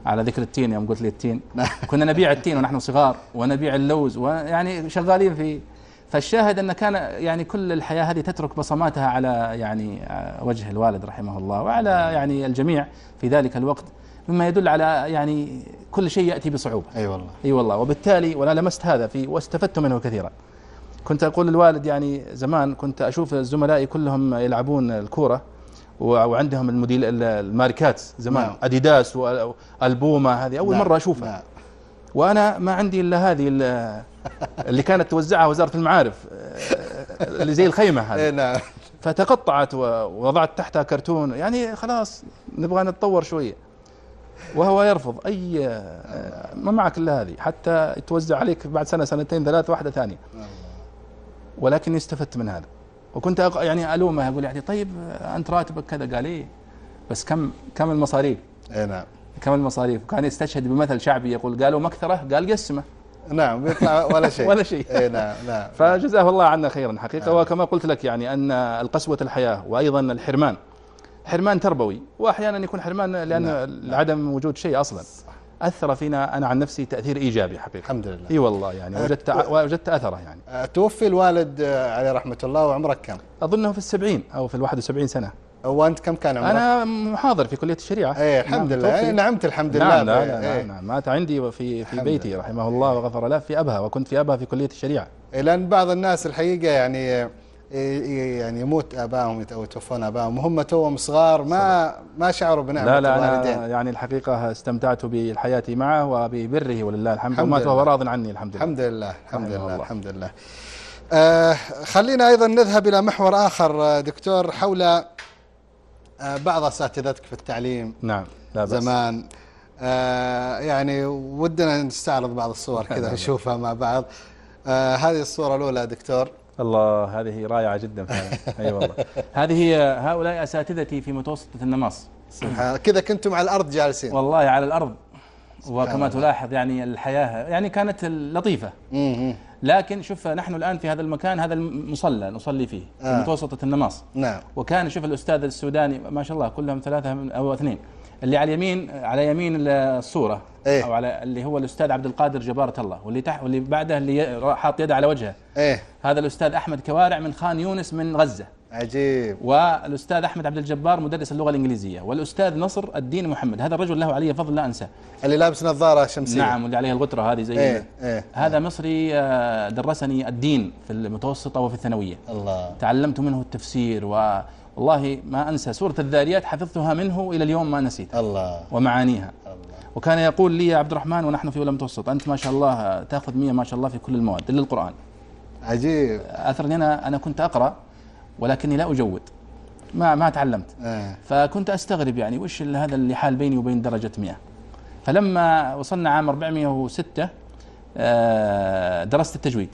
على ذكر التين يوم قلت لي التين. كنا نبيع التين ونحن صغار ونبيع اللوز ويعني شغالين في فالشاهد أن كان يعني كل الحياة هذه تترك بصماتها على يعني آه، وجه الوالد رحمه الله وعلى يعني الجميع في ذلك الوقت مما يدل على يعني كل شيء يأتي بصعوبة. أي والله. أي والله. وبالتالي وأنا لمست هذا في واستفدت منه كثيرا. كنت أقول للوالد يعني زمان كنت أشوف زملائي كلهم يلعبون الكورة و- وعندهم الموديل الماركات زمان. نعم. أديداس والبوما هذه أول نعم، مرة أشوفها. نعم. وأنا ما عندي إلا هذه ال- اللي كانت توزعها وزارة المعارف اللي زي الخيمة اي هذه نعم. فتقطعت ووضعت تحتها كرتون. يعني خلاص نبغى نتطور شوية. وهو يرفض أي آه، ما معك إلا هذه. حتى يتوزع عليك بعد سنة سنتين ثلاث واحدة ثانية. ولكني استفدت من هذا. وكنت يعني ألومه أقول يعني طيب أنت راتبك كذا؟ قال إيه. بس كم كم المصاريف؟ أي نعم. كم المصاريف؟ وكان يستشهد بمثل شعبي يقول قالوا مكثرة؟ قال قسمة. نعم بيطلع ولا شيء. ولا شيء. أي نعم نعم. فجزاه الله عنا خيرا. حقيقة وكما قلت لك يعني أن القسوة الحياة وأيضا الحرمان. حرمان تربوي. واحيانا يكون حرمان لأن نعم. عدم وجود شيء أصلا. أثر فينا أنا عن نفسي تأثير إيجابي حقيقة الحمد لله إي والله يعني وجدت وجدت أثره يعني آه، توفي الوالد آه، عليه رحمة الله وعمرك كم؟ أظنه في السبعين أو في الواحد وسبعين سنة وأنت كم كان عمرك؟ أنا محاضر في كلية الشريعة اي الحمد نعم، لله. إيه نعمت الحمد لله نعم إيه، لا إيه. نعم, نعم مات عندي في في بيتي لله. رحمه الله وغفر له في أبها وكنت في أبها في كلية الشريعة لأن بعض الناس الحقيقة يعني يعني يموت ابائهم أو يتوفون ابائهم وهم توهم صغار ما ما شعروا بنعمة لا لا الوالدين. يعني الحقيقة استمتعت بالحياة معه وببره ولله الحمد. ومات وهو. راض عني الحمد لله. الحمد لله الحمد لله الله. الحمد لله. آه خلينا أيضا نذهب إلى محور آخر آه، دكتور حول آه بعض أساتذتك في التعليم. نعم لا بأس. زمان. آه يعني ودنا نستعرض بعض الصور كذا نشوفها مع بعض. آه هذه الصورة الأولى دكتور. الله هذه رائعة جدا فعلا. أي والله. هذه هؤلاء أساتذتي في متوسطة النماص. سبحان كذا كنتم على الأرض جالسين. والله على الأرض. وكما الله. تلاحظ يعني الحياة يعني كانت لطيفة مم. لكن شوف نحن الآن في هذا المكان هذا المصلى نصلي فيه في آه. متوسطه النماص نعم وكان شوف الأستاذ السوداني ما شاء الله كلهم ثلاثة من- أو اثنين اللي على اليمين على يمين الصورة إيه. أو على اللي هو الأستاذ عبد القادر جباره الله واللي تحت واللي بعده اللي حاط يده على وجهه إيه هذا الأستاذ أحمد كوارع من خان يونس من غزة عجيب. والأستاذ أحمد عبد الجبار مدرس اللغة الإنجليزية والأستاذ نصر الدين محمد هذا الرجل له علي فضل لا أنساه. اللي لابس نظارة شمسية. نعم واللي عليه الغترة هذه زي إيه إيه هذا مصري آه، درسني الدين في المتوسطة وفي الثانوية. الله. تعلمت منه التفسير والله ما أنسى سورة الذاريات حفظتها منه إلى اليوم ما نسيت. الله. ومعانيها. الله. وكان يقول لي يا عبد الرحمن ونحن في أولى متوسط أنت ما شاء الله تأخذ 100 ما شاء الله في كل المواد إلا القرآن. عجيب. أثرني أنا أنا كنت أقرأ ولكني لا أجود. ما ما تعلمت. إيه فكنت أستغرب يعني وش هذا اللي حال بيني وبين درجة 100 فلما وصلنا عام 406 آه، درست التجويد.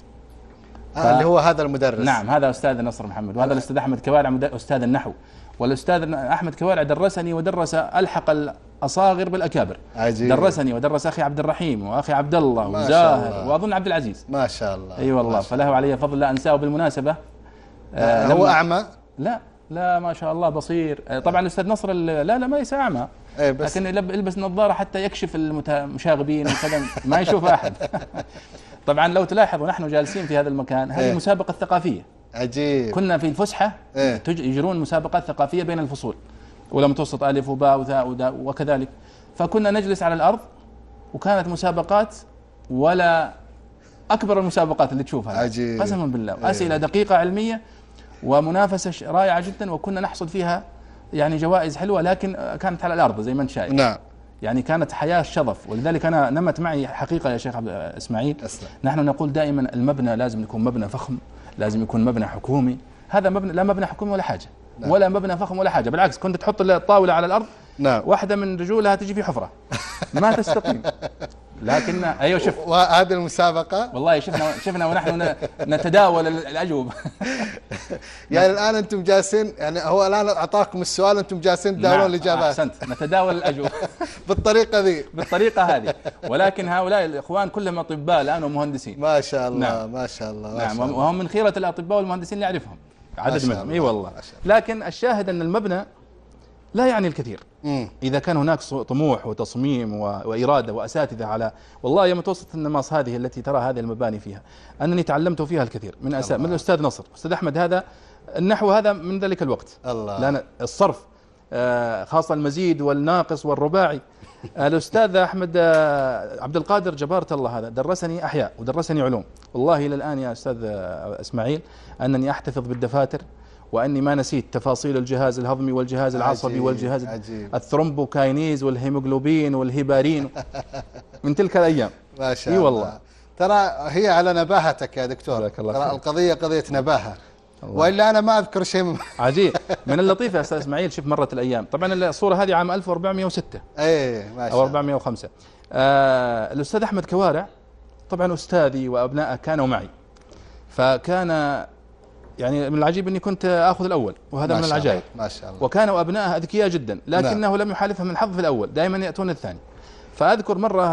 آه اللي هو هذا المدرس. نعم هذا أستاذ نصر محمد وهذا الأستاذ أحمد كوارع مد- أستاذ النحو. والأستاذ أحمد كوارع درسني ودرس ألحق الأصاغر بالأكابر. عجيب. درسني ودرس أخي عبد الرحيم وأخي عبد الله وزاهر. وأظن عبد العزيز. ما شاء الله. اي والله ما شاء فله علي فضل لا أنساه بالمناسبة. الله. آه، هو أعمى؟ لا لا ما شاء الله بصير. آه، طبعا الاستاذ نصر لا لا ما ليس أعمى. إيه بس لكن يلب- يلبس نظارة حتى يكشف المشاغبين وكذا ما يشوف أحد. طبعا لو تلاحظ ونحن جالسين في هذا المكان. هذه إيه. مسابقة ثقافية. عجيب. كنا في الفسحة. تج- يجرون مسابقات ثقافية بين الفصول. اولى متوسط ألف وباء وثاء وداء وكذلك. فكنا نجلس على الأرض وكانت مسابقات ولا أكبر المسابقات اللي تشوفها. عجيب. قسما بالله. إيه. أسئلة دقيقة علمية ومنافسة رائعة جدا وكنا نحصد فيها يعني جوائز حلوة لكن كانت على الأرض زي ما أنت شايف. نعم. يعني كانت حياة شظف ولذلك أنا نمت معي حقيقة يا شيخ عبد إسماعيل. أسلم. نحن نقول دائما المبنى لازم يكون مبنى فخم لازم يكون مبنى حكومي. هذا مبنى لا مبنى حكومي ولا حاجة. نعم. ولا مبنى فخم ولا حاجة بالعكس كنت تحط الطاولة على الأرض نعم. واحدة من رجولها تجي في حفرة. ما تستقيم. لكن أيوه شوف. وهذه المسابقة. والله شفنا شفنا ونحن نتداول ال- الأجوبة. يعني الآن أنتم جالسين يعني هو الآن أعطاكم السؤال أنتم جالسين تداولون نعم، الإجابات. أحسنت. نتداول الأجوبة. بالطريقة ذي. بالطريقة هذه. ولكن هؤلاء الإخوان كلهم أطباء الآن ومهندسين. ما شاء الله نعم. ما شاء الله ما نعم شاء الله. وهم من خيرة الأطباء والمهندسين اللي أعرفهم. عدد منهم. إي والله. لكن الشاهد أن المبنى لا يعني الكثير. مم. إذا كان هناك طموح وتصميم و- وإرادة وأساتذة على والله يا متوسط النماص هذه التي ترى هذه المباني فيها أنني تعلمت فيها الكثير من أسا... من الأستاذ نصر. أستاذ أحمد هذا النحو هذا من ذلك الوقت. الله. لأن الصرف آه، خاصة المزيد والناقص والرباعي. الأستاذ أحمد آه، عبد القادر جبارة الله هذا درسني أحياء ودرسني علوم. والله إلى الآن يا أستاذ آه، إسماعيل أنني أحتفظ بالدفاتر وأني ما نسيت تفاصيل الجهاز الهضمي والجهاز العصبي عجيب، والجهاز عجيب. ال thrombokinase والهيموغلوبين والهيبارين. من تلك الأيام. ما شاء الله والله. ترى هي على نباهتك يا دكتور. ترى خير. القضية قضية نباهة. وإلا أنا ما أذكر شيء من... عجيب. من اللطيف يا أستاذ إسماعيل شوف مرت الأيام. طبعا الصورة هذه عام 1406 إيه ما شاء أو الله 405 آه الأستاذ أحمد كوارع طبعا أستاذي وابنائه كانوا معي. فكان يعني من العجيب إني كنت آخذ الأول وهذا من العجائب. ما شاء الله. وكانوا ابنائه أذكياء جدا لكنه لم يحالفهم الحظ في الأول دائما يأتون الثاني. فأذكر مرة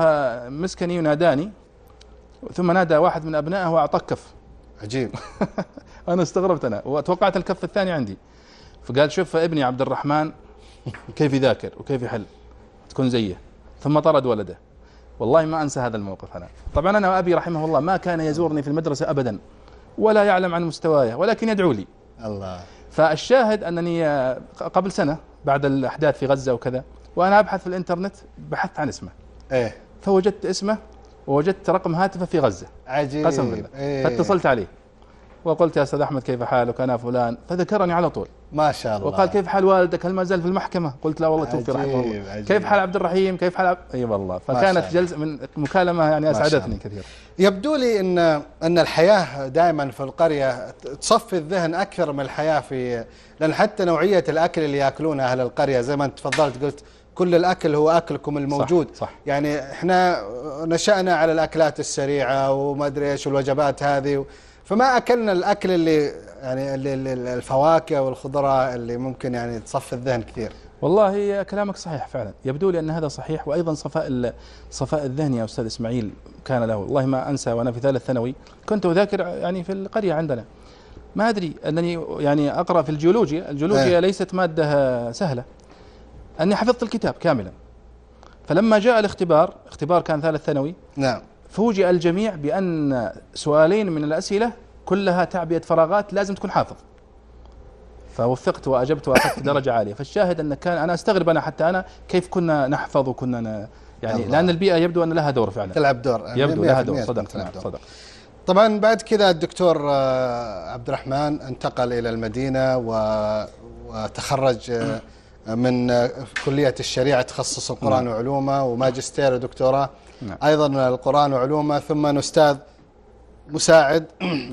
مسكني يناداني ثم نادى واحد من أبنائه واعطاه كف عجيب. أنا استغربت أنا وتوقعت الكف الثاني عندي. فقال شوف ابني عبد الرحمن كيف يذاكر وكيف يحل؟ تكون زيه. ثم طرد ولده. والله ما أنسى هذا الموقف أنا. طبعا أنا وأبي رحمه الله ما كان يزورني في المدرسة ابدا. ولا يعلم عن مستواي ولكن يدعو لي. الله. فالشاهد أنني آه، قبل سنة بعد الأحداث في غزة وكذا وأنا أبحث في الإنترنت بحثت عن اسمه. إيه. فوجدت اسمه ووجدت رقم هاتفه في غزة. عجيب. قسم بالله. إيه. فاتصلت عليه. وقلت يا أستاذ أحمد كيف حالك؟ أنا فلان. فذكرني على طول. ما شاء الله. وقال كيف حال والدك؟ هل ما زال في المحكمة؟ قلت لا والله توفي رحمه الله. عجيب. كيف حال عبد الرحيم؟ كيف حال عب... أي والله. فكانت. جلسة من مكالمة يعني أسعدتني. كثير. يبدو لي ان إن الحياة دائما في القرية تصفي الذهن أكثر من الحياة في لأن حتى نوعية الأكل اللي يأكلونه أهل القرية زي ما أنت تفضلت قلت كل الأكل هو أكلكم الموجود. صح. يعني إحنا نشأنا على الأكلات السريعة وما أدري إيش والوجبات هذه فما أكلنا الأكل اللي يعني اللي اللي- الفواكه والخضرة اللي ممكن يعني تصفي الذهن كثير. والله كلامك صحيح فعلا. يبدو لي أن هذا صحيح وأيضا صفاء صفاء الذهن يا أستاذ إسماعيل كان له. والله ما أنسى وأنا في ثالث ثانوي كنت أذاكر يعني في القرية عندنا. ما أدري أنني يعني أقرأ في الجيولوجيا. الجيولوجيا إيه. ليست مادة سهلة. أني حفظت الكتاب كاملا. فلما جاء الاختبار اختبار كان ثالث ثانوي. نعم. فوجئ الجميع بأن سؤالين من الأسئلة كلها تعبئة فراغات لازم تكون حافظ فوفقت وأجبت وأخذت درجة عالية فالشاهد أن كان أنا أستغرب أنا حتى أنا كيف كنا نحفظ وكنا. يعني الله. لأن البيئة يبدو أن لها دور فعلا تلعب دور يبدو لها 100% دور صدقت تلعب نعم. صدق طبعا بعد كذا الدكتور آه، عبد الرحمن انتقل إلى المدينة و- وتخرج آه، من كلية الشريعة تخصص القرآن نعم. وعلومه وماجستير ودكتوراه نعم. أيضا من القرآن وعلومه ثم أستاذ مساعد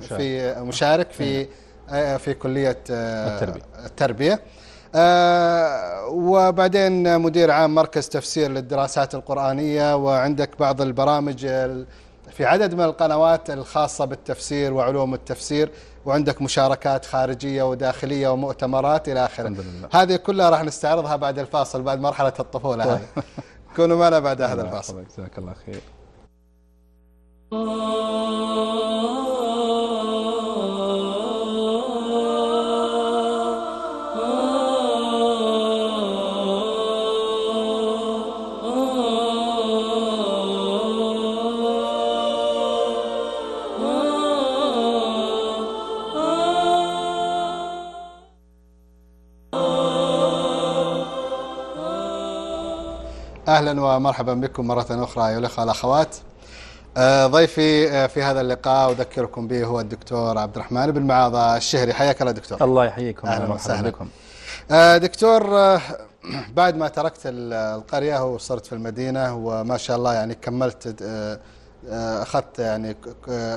في مشارك في آه، في كلية آه، التربية. التربية آه، وبعدين مدير عام مركز تفسير للدراسات القرآنية وعندك بعض البرامج ال- في عدد من القنوات الخاصة بالتفسير وعلوم التفسير وعندك مشاركات خارجية وداخلية ومؤتمرات إلى آخره. هذه كلها راح نستعرضها بعد الفاصل بعد مرحلة الطفولة هذه كونوا معنا بعد هذا الفاصل. جزاك الله خير. أهلا ومرحبا بكم مرة أخرى ايها الأخوة والأخوات. آه، ضيفي آه، في هذا اللقاء أذكركم به هو الدكتور عبد الرحمن بن معاذ الشهري حياك الله دكتور. الله يحييكم أهلاً وسهلاً. بكم آه، دكتور بعد ما تركت ال- القرية وصرت في المدينة وما شاء الله يعني كملت أخذت يعني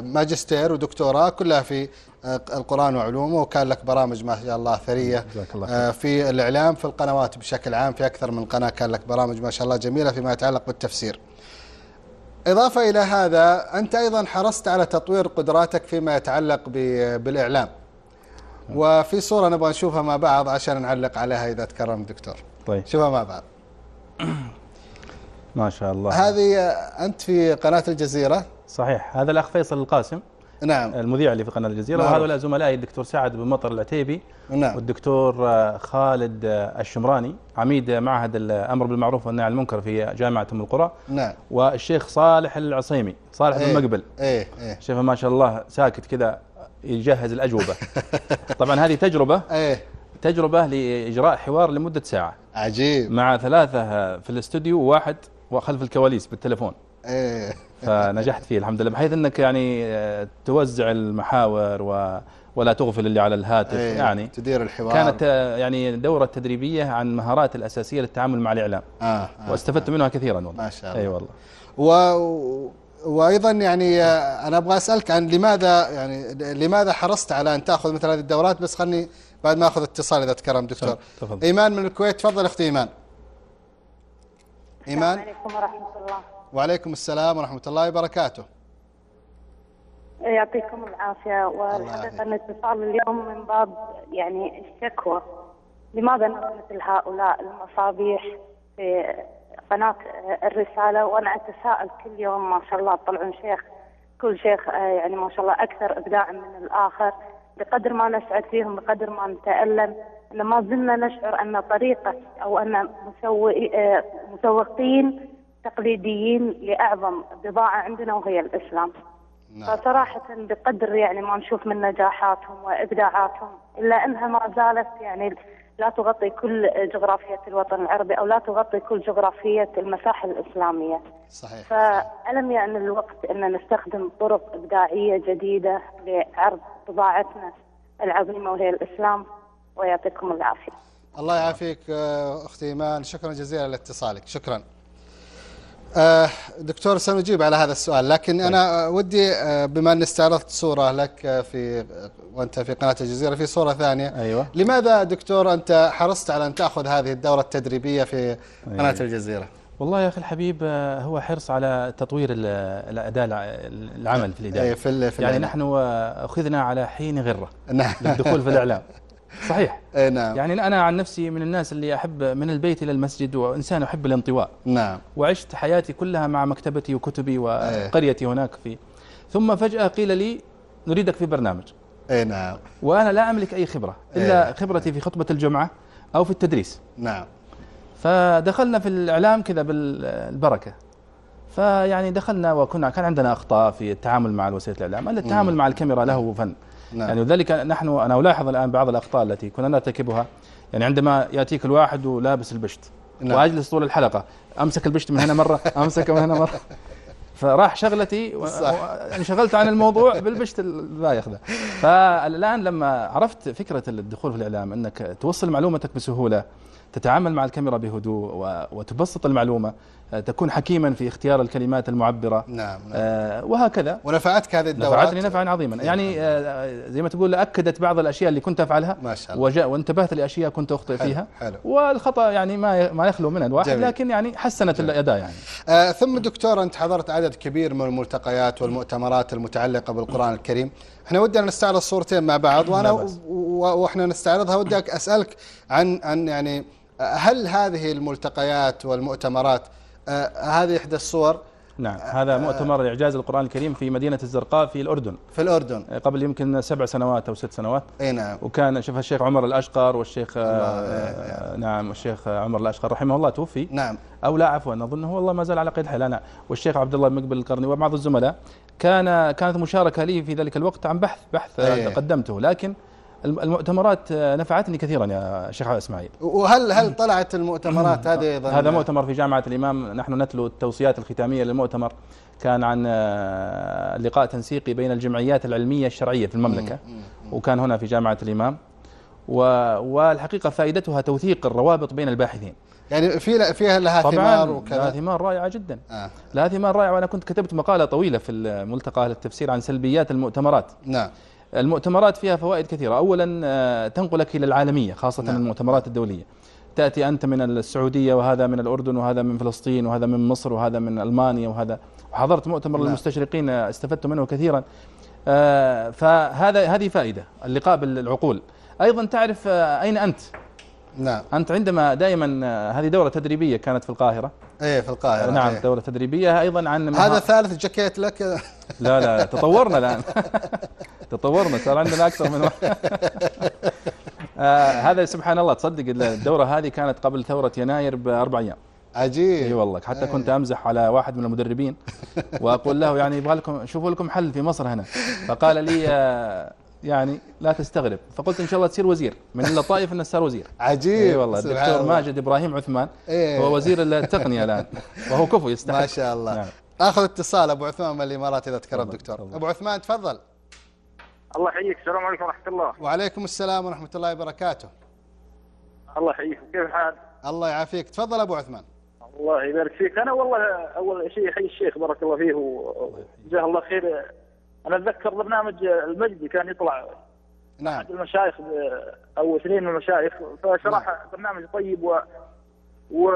ماجستير ودكتوراه كلها في آه، القرآن وعلومه وكان لك برامج ما شاء الله ثرية جزاك الله خير. آه، في الإعلام في القنوات بشكل عام في أكثر من قناة كان لك برامج ما شاء الله جميلة فيما يتعلق بالتفسير. إضافة إلى هذا أنت أيضا حرصت على تطوير قدراتك فيما يتعلق بالإعلام. وفي صورة نبغى نشوفها مع بعض عشان نعلق عليها إذا تكرم دكتور. طيب شوفها مع بعض. ما شاء الله. هذه أنت في قناة الجزيرة؟ صحيح. هذا الأخ فيصل القاسم. نعم. المذيع اللي في قناة الجزيرة. معروف. وهذول زملائي الدكتور سعد بن مطر العتيبي. نعم. والدكتور خالد الشمراني عميد معهد الأمر بالمعروف والنهي عن المنكر في جامعة أم القرى. نعم. والشيخ صالح العصيمي صالح إيه. بن مقبل. إيه إيه. شوفه ما شاء الله ساكت كذا يجهز الأجوبة. طبعا هذه تجربة. إيه. تجربة لإجراء حوار لمدة ساعة. عجيب. مع ثلاثة آه، في الاستوديو وواحد وخلف الكواليس بالتلفون إيه فنجحت فيه الحمد لله بحيث إنك يعني آه، توزع المحاور و ولا تغفل اللي على الهاتف إيه. يعني تدير الحوار كانت آه، يعني دورة تدريبية عن مهارات الأساسية للتعامل مع الإعلام آه. آه. واستفدت منها كثيرا والله ما شاء الله. أي والله و وأيضا يعني آه، أنا أبغى أسألك عن لماذا يعني لماذا حرصت على أن تأخذ مثل هذه الدورات بس خلني بعد ما أخذ اتصال إذا تكرم دكتور تفضل. إيمان من الكويت تفضل أختي إيمان السلام عليكم ورحمة الله. وعليكم السلام ورحمة الله وبركاته. يعطيكم العافية. والحقيقة أن اتصال اليوم من باب يعني الشكوى. لماذا نرى مثل هؤلاء المصابيح في قناة الرسالة؟ وأنا أتساءل كل يوم ما شاء الله طلعون شيخ كل شيخ آه، يعني ما شاء الله أكثر إبداعا من الآخر. بقدر ما نسعد فيهم بقدر ما نتألم لما زلنا نشعر أن طريقة أو أن آه، مسوقين تقليديين لأعظم بضاعة عندنا وهي الإسلام. نعم. فصراحة بقدر يعني ما نشوف من نجاحاتهم وإبداعاتهم إلا أنها ما زالت يعني لا تغطي كل جغرافية الوطن العربي أو لا تغطي كل جغرافية المساحة الإسلامية. صحيح فألم يأن الوقت أن نستخدم طرق إبداعية جديدة لعرض بضاعتنا العظيمة وهي الإسلام؟ ويعطيكم العافية. الله يعافيك آه، أختي إيمان. شكرا جزيلا لاتصالك شكرا. آه، دكتور سنجيب على هذا السؤال لكن أنا آه، ودي بما ان استعرضت صورة لك في وأنت في قناة الجزيرة في صورة ثانية. أيوة. لماذا دكتور أنت حرصت على أن تأخذ هذه الدورة التدريبية في قناة الجزيرة؟ والله يا أخي الحبيب هو حرص على تطوير ال- الأداء الع- العمل في الإدارة. في ال- في يعني. نحن أخذنا على حين غرة نعم. للدخول في الإعلام. صحيح. أي نعم. يعني أنا عن نفسي من الناس اللي أحب من البيت إلى المسجد وإنسان أحب الانطواء. نعم. وعشت حياتي كلها مع مكتبتي وكتبي وقريتي هناك في. ثم فجأة قيل لي نريدك في برنامج. أي نعم. وأنا لا أملك أي خبرة إلا خبرتي في خطبة الجمعة أو في التدريس. نعم. فدخلنا في الإعلام كذا بالبركة. فيعني دخلنا وكنا كان عندنا أخطاء في التعامل مع وسيله الإعلام. الا التعامل مع الكاميرا له فن. نعم. يعني لذلك نحن أنا ألاحظ الآن بعض الأخطاء التي كنا نرتكبها يعني عندما يأتيك الواحد ولابس البشت نعم. وأجلس طول الحلقة أمسك البشت من هنا مرة أمسك من هنا مرة فراح شغلتي انشغلت عن الموضوع بالبشت البايخ ذا فالآن لما عرفت فكرة الدخول في الإعلام إنك توصل معلومتك بسهولة تتعامل مع الكاميرا بهدوء. وتبسط المعلومة تكون حكيما في اختيار الكلمات المعبرة. نعم, نعم. آه، وهكذا. ونفعتك هذه الدورات. نفعتني نفعا عظيما. يعني آه، زي ما تقول أكدت بعض الأشياء اللي كنت أفعلها ما شاء الله. وجاء وانتبهت لأشياء كنت أخطئ حلو، فيها. حلو. والخطأ يعني ما ما يخلو منه الواحد جميل. لكن يعني حسنت الأداء يعني. آه ثم دكتور أنت حضرت عدد كبير من الملتقيات والمؤتمرات المتعلقة بالقرآن الكريم، إحنا ودنا نستعرض صورتين مع بعض وأنا وإحنا نستعرضها. ودي أسألك عن عن يعني آه، هل هذه الملتقيات والمؤتمرات آه هذه إحدى الصور. نعم هذا مؤتمر لاعجاز القرآن الكريم في مدينة الزرقاء في الأردن. في الأردن. قبل يمكن سبع سنوات أو ست سنوات. أي نعم. وكان شوف الشيخ عمر الأشقر والشيخ آه نعم والشيخ عمر الأشقر رحمه الله توفي. نعم. أو لا عفوا أظنه والله ما زال على قيد الحياة أنا والشيخ عبد الله مقبل القرني وبعض الزملاء كان كانت مشاركة لي في ذلك الوقت عن بحث بحث آه، أيه. قدمته. لكن المؤتمرات آه، نفعتني كثيرا يا شيخ إسماعيل. وهل هل طلعت المؤتمرات هذه أيضا؟ هذا مؤتمر في جامعة الإمام. نحن نتلو التوصيات الختامية للمؤتمر. كان عن آه، لقاء تنسيقي بين الجمعيات العلمية الشرعية في المملكة. وكان هنا في جامعة الإمام. و- والحقيقة فائدتها توثيق الروابط بين الباحثين. يعني في فيها لها ثمار لها وكذا؟ ثمار رائعة جدا. آه. لها ثمار رائعة. وأنا كنت كتبت مقالة طويلة في الملتقى أهل التفسير عن سلبيات المؤتمرات. نعم. المؤتمرات فيها فوائد كثيرة. أولا آه، تنقلك إلى العالمية خاصة نعم. المؤتمرات الدولية. تأتي أنت من السعودية وهذا من الأردن وهذا من فلسطين وهذا من مصر وهذا من ألمانيا وهذا. وحضرت مؤتمر نعم. المستشرقين آه، استفدت منه كثيرا. آه، فهذا هذه فائدة اللقاء بالعقول. أيضا تعرف أين أنت؟ نعم. أنت عندما دائما آه، هذه دورة تدريبية كانت في القاهرة. إيه في القاهرة نعم إيه. دورة تدريبية. أيضا عن هذا ثالث جاكيت لك. لا لا تطورنا الآن. تطورنا صار عندنا أكثر من آه هذا سبحان الله تصدق الدورة هذه كانت قبل ثورة يناير بأربع أيام. عجيب. إي والله حتى كنت أمزح على واحد من المدربين وأقول له يعني يبغى لكم شوفوا لكم حل في مصر هنا. فقال لي آه، يعني لا تستغرب. فقلت إن شاء الله تصير وزير. من اللطائف إنه صار وزير. عجيب. إي والله الدكتور الله. ماجد إبراهيم عثمان إيه. هو وزير التقنية الآن. وهو كفو يستحق. ما شاء الله. نعم. اخذ اتصال أبو عثمان من الإمارات إذا تكرم دكتور. تفضل. أبو عثمان تفضل. الله يحييك. السلام عليكم ورحمة الله. وعليكم السلام ورحمة الله وبركاته. الله يحييك. كيف الحال؟ الله يعافيك. تفضل أبو عثمان. الله يبارك فيك. أنا والله أول شيء حي الشيخ بارك الله فيه وجزاه الله خير. أنا أتذكر برنامج المجدي كان يطلع نعم. أحد المشايخ أو اثنين من المشايخ فشرح برنامج طيب و, و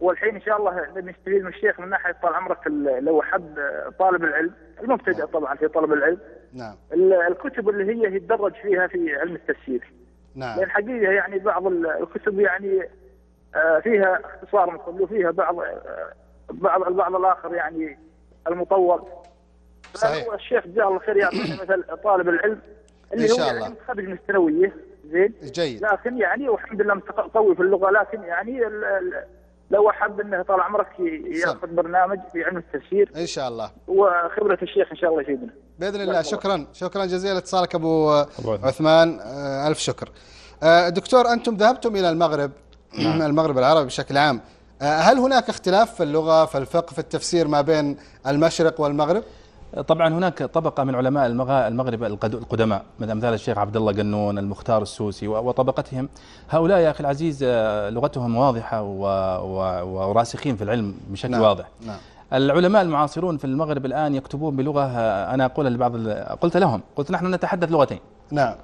والحين إن شاء الله نستفيد من الشيخ من ناحية طال عمرك لو حب طالب العلم المبتدئ طبعا في طلب العلم. نعم. ال- الكتب اللي هي يتدرج فيها في علم التفسير. نعم. لأن حقيقة يعني بعض ال- الكتب يعني آه، فيها اختصار مطول وفيها بعض آه، بعض البعض الآخر يعني المطول صحيح. فهو الشيخ جزاه الله خير يعطينا مثل طالب العلم. اللي إن هو شاء يعني الله. متخرج من الثانويه زين. جيد. لكن يعني والحمد لله قوي في اللغة لكن يعني ال- ال- لو أحب إنه طال عمرك ي- يأخذ برنامج في علم التفسير. إن شاء الله. وخبرة الشيخ إن شاء الله يفيدنا. بإذن الله. شكرا. شكرا جزيلا لاتصالك أبو أبو عثمان. آه، ألف شكر. آه، دكتور أنتم ذهبتم إلى المغرب المغرب العربي بشكل عام. آه، هل هناك اختلاف في اللغة في الفقه في التفسير ما بين المشرق والمغرب؟ طبعا هناك طبقة من علماء المغرب القد- القدماء من أمثال الشيخ عبد الله قنون المختار السوسي وطبقتهم. هؤلاء يا أخي العزيز آه، لغتهم واضحة وراسخين في العلم بشكل نعم. واضح. نعم. العلماء المعاصرون في المغرب الآن يكتبون بلغة آه، أنا أقول لبعض قلت لهم قلت نحن نتحدث لغتين. نعم.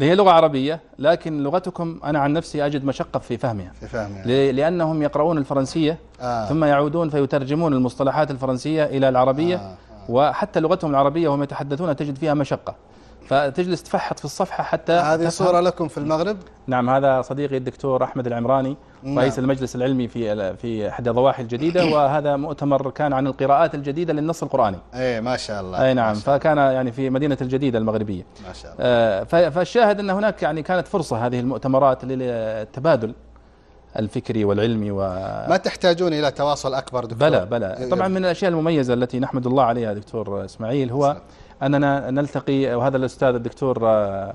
هي لغة عربية لكن لغتكم أنا عن نفسي أجد مشقة في فهمها. في فهم. ل- لأنهم يقرؤون الفرنسية آه. ثم يعودون فيترجمون المصطلحات الفرنسية إلى العربية. آه، وحتى لغتهم العربية وهم يتحدثون تجد فيها مشقة. فتجلس تفحط في الصفحة حتى هذه. صورة لكم في المغرب؟ نعم هذا صديقي الدكتور أحمد العمراني نعم. رئيس المجلس العلمي في في إحدى ضواحي الجديدة وهذا مؤتمر كان عن القراءات الجديدة للنص القرآني. اي ما شاء الله. أي نعم فكان يعني في مدينة الجديدة المغربية. ما شاء الله. آه، فالشاهد أن هناك يعني كانت فرصة هذه المؤتمرات للتبادل. الفكري والعلمي و ما تحتاجون إلى تواصل أكبر دكتور. بلى بلى. طبعا من الأشياء المميزة التي نحمد الله عليها دكتور إسماعيل هو أننا نلتقي وهذا الأستاذ الدكتور آه،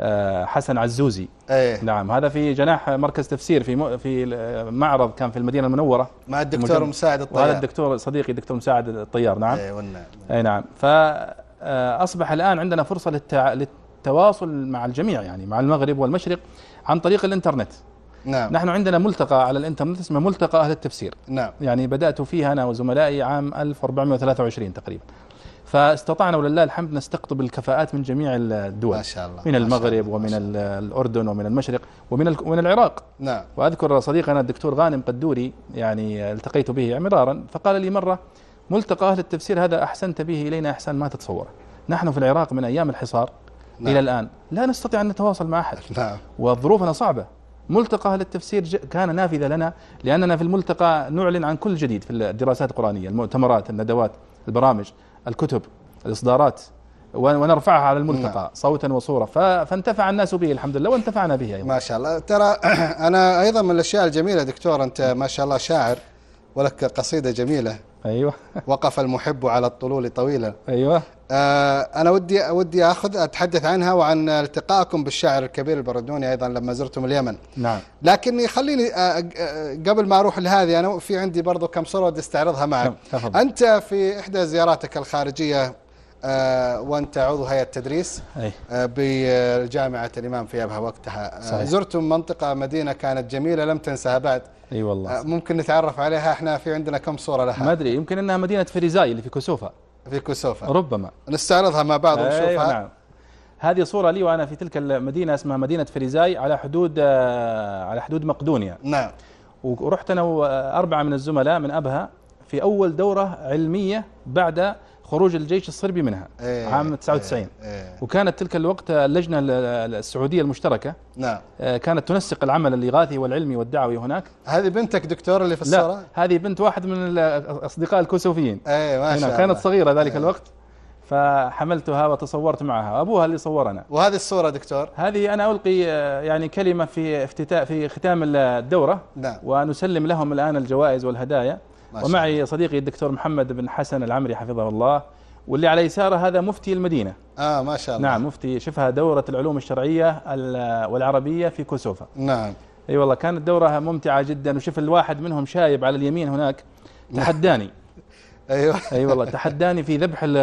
آه، حسن عزوزي. إيه. نعم هذا في جناح مركز تفسير في م- في معرض كان في المدينة المنورة. مع الدكتور. مساعد وهذا الطيار الدكتور صديقي الدكتور مساعد الطيار. نعم. إيه والنعم اي نعم. فاصبح الآن عندنا فرصة للتع... للتواصل مع الجميع يعني مع المغرب والمشرق عن طريق الإنترنت. نعم. نحن عندنا ملتقى على الإنترنت اسمه ملتقى أهل التفسير. نعم. يعني بدأت فيها أنا وزملائي عام 1423 تقريبا. فاستطعنا ولله الحمد نستقطب الكفاءات من جميع الدول. ما شاء الله. من ما شاء المغرب ومن الأردن ومن المشرق ومن ومن العراق. نعم. وأذكر صديقنا الدكتور غانم قدوري يعني التقيت به مرارا فقال لي مرة ملتقى أهل التفسير هذا أحسنت به إلينا إحسان ما تتصوره. نحن في العراق من أيام الحصار نعم. إلى الآن لا نستطيع أن نتواصل مع أحد. نعم. وظروفنا صعبة. ملتقى أهل التفسير كان نافذة لنا لأننا في الملتقى نعلن عن كل جديد في الدراسات القرآنية المؤتمرات الندوات البرامج الكتب الإصدارات ون- ونرفعها على الملتقى نعم. صوتا وصورة. فانتفع الناس به الحمد لله وانتفعنا به أيضا. ما شاء الله. ترى أنا أيضا من الأشياء الجميلة دكتور أنت ما شاء الله شاعر ولك قصيدة جميلة. أيوة. وقف المحب على الطلول طويلا. أيوة. آه، أنا ودي ودي اخذ أتحدث عنها وعن التقائكم بالشاعر الكبير البردوني أيضا لما زرتم اليمن. نعم. لكني خليني آه، آه، قبل ما أروح لهذه أنا في عندي برضو كم صورة ودي أستعرضها معك. تفضل. أنت في إحدى زياراتك الخارجية آه، وأنت عضو هيئة تدريس أي. بجامعة الإمام في ابها وقتها. صحيح. زرتم منطقة مدينة كانت جميلة لم تنساها بعد. أي والله. ممكن نتعرف عليها إحنا في عندنا كم صورة ما لها أدري يمكن أنها مدينة فريزاي اللي في كوسوفا. في كوسوفا. ربما. نستعرضها مع بعض ونشوفها. أيوة نعم. هذه صورة لي وأنا في تلك المدينة اسمها مدينة فريزاي على حدود آه، على حدود مقدونيا. نعم. ورحت أنا واربعه من الزملاء من أبها في أول دورة علمية بعد خروج الجيش الصربي منها إيه، عام 99 إيه، إيه. وكانت تلك الوقت اللجنة ال- السعودية المشتركة. نعم. آه، كانت تنسق العمل الإغاثي والعلمي والدعوي هناك. هذه بنتك دكتور اللي في الصورة؟ لا هذه بنت واحد من الاصدقاء الكوسوفيين. إيه ما شاء كانت صغيرة ذلك إيه. الوقت فحملتها وتصورت معها. أبوها اللي صورنا. وهذه الصورة دكتور؟ هذه أنا ألقي آه، يعني كلمة في افتتاء في ختام الدورة. نعم. ونسلم لهم الآن الجوائز والهدايا. ومعي صديقي الدكتور محمد بن حسن العمري حفظه الله واللي على يساره هذا مفتي المدينة. آه ما شاء الله. نعم مفتي شفها دورة العلوم الشرعية ال- والعربية في كوسوفا. نعم. أي والله كانت دورة ممتعة جدا. وشوف الواحد منهم شايب على اليمين هناك تحداني. أيوه. أي والله تحداني في ذبح ال-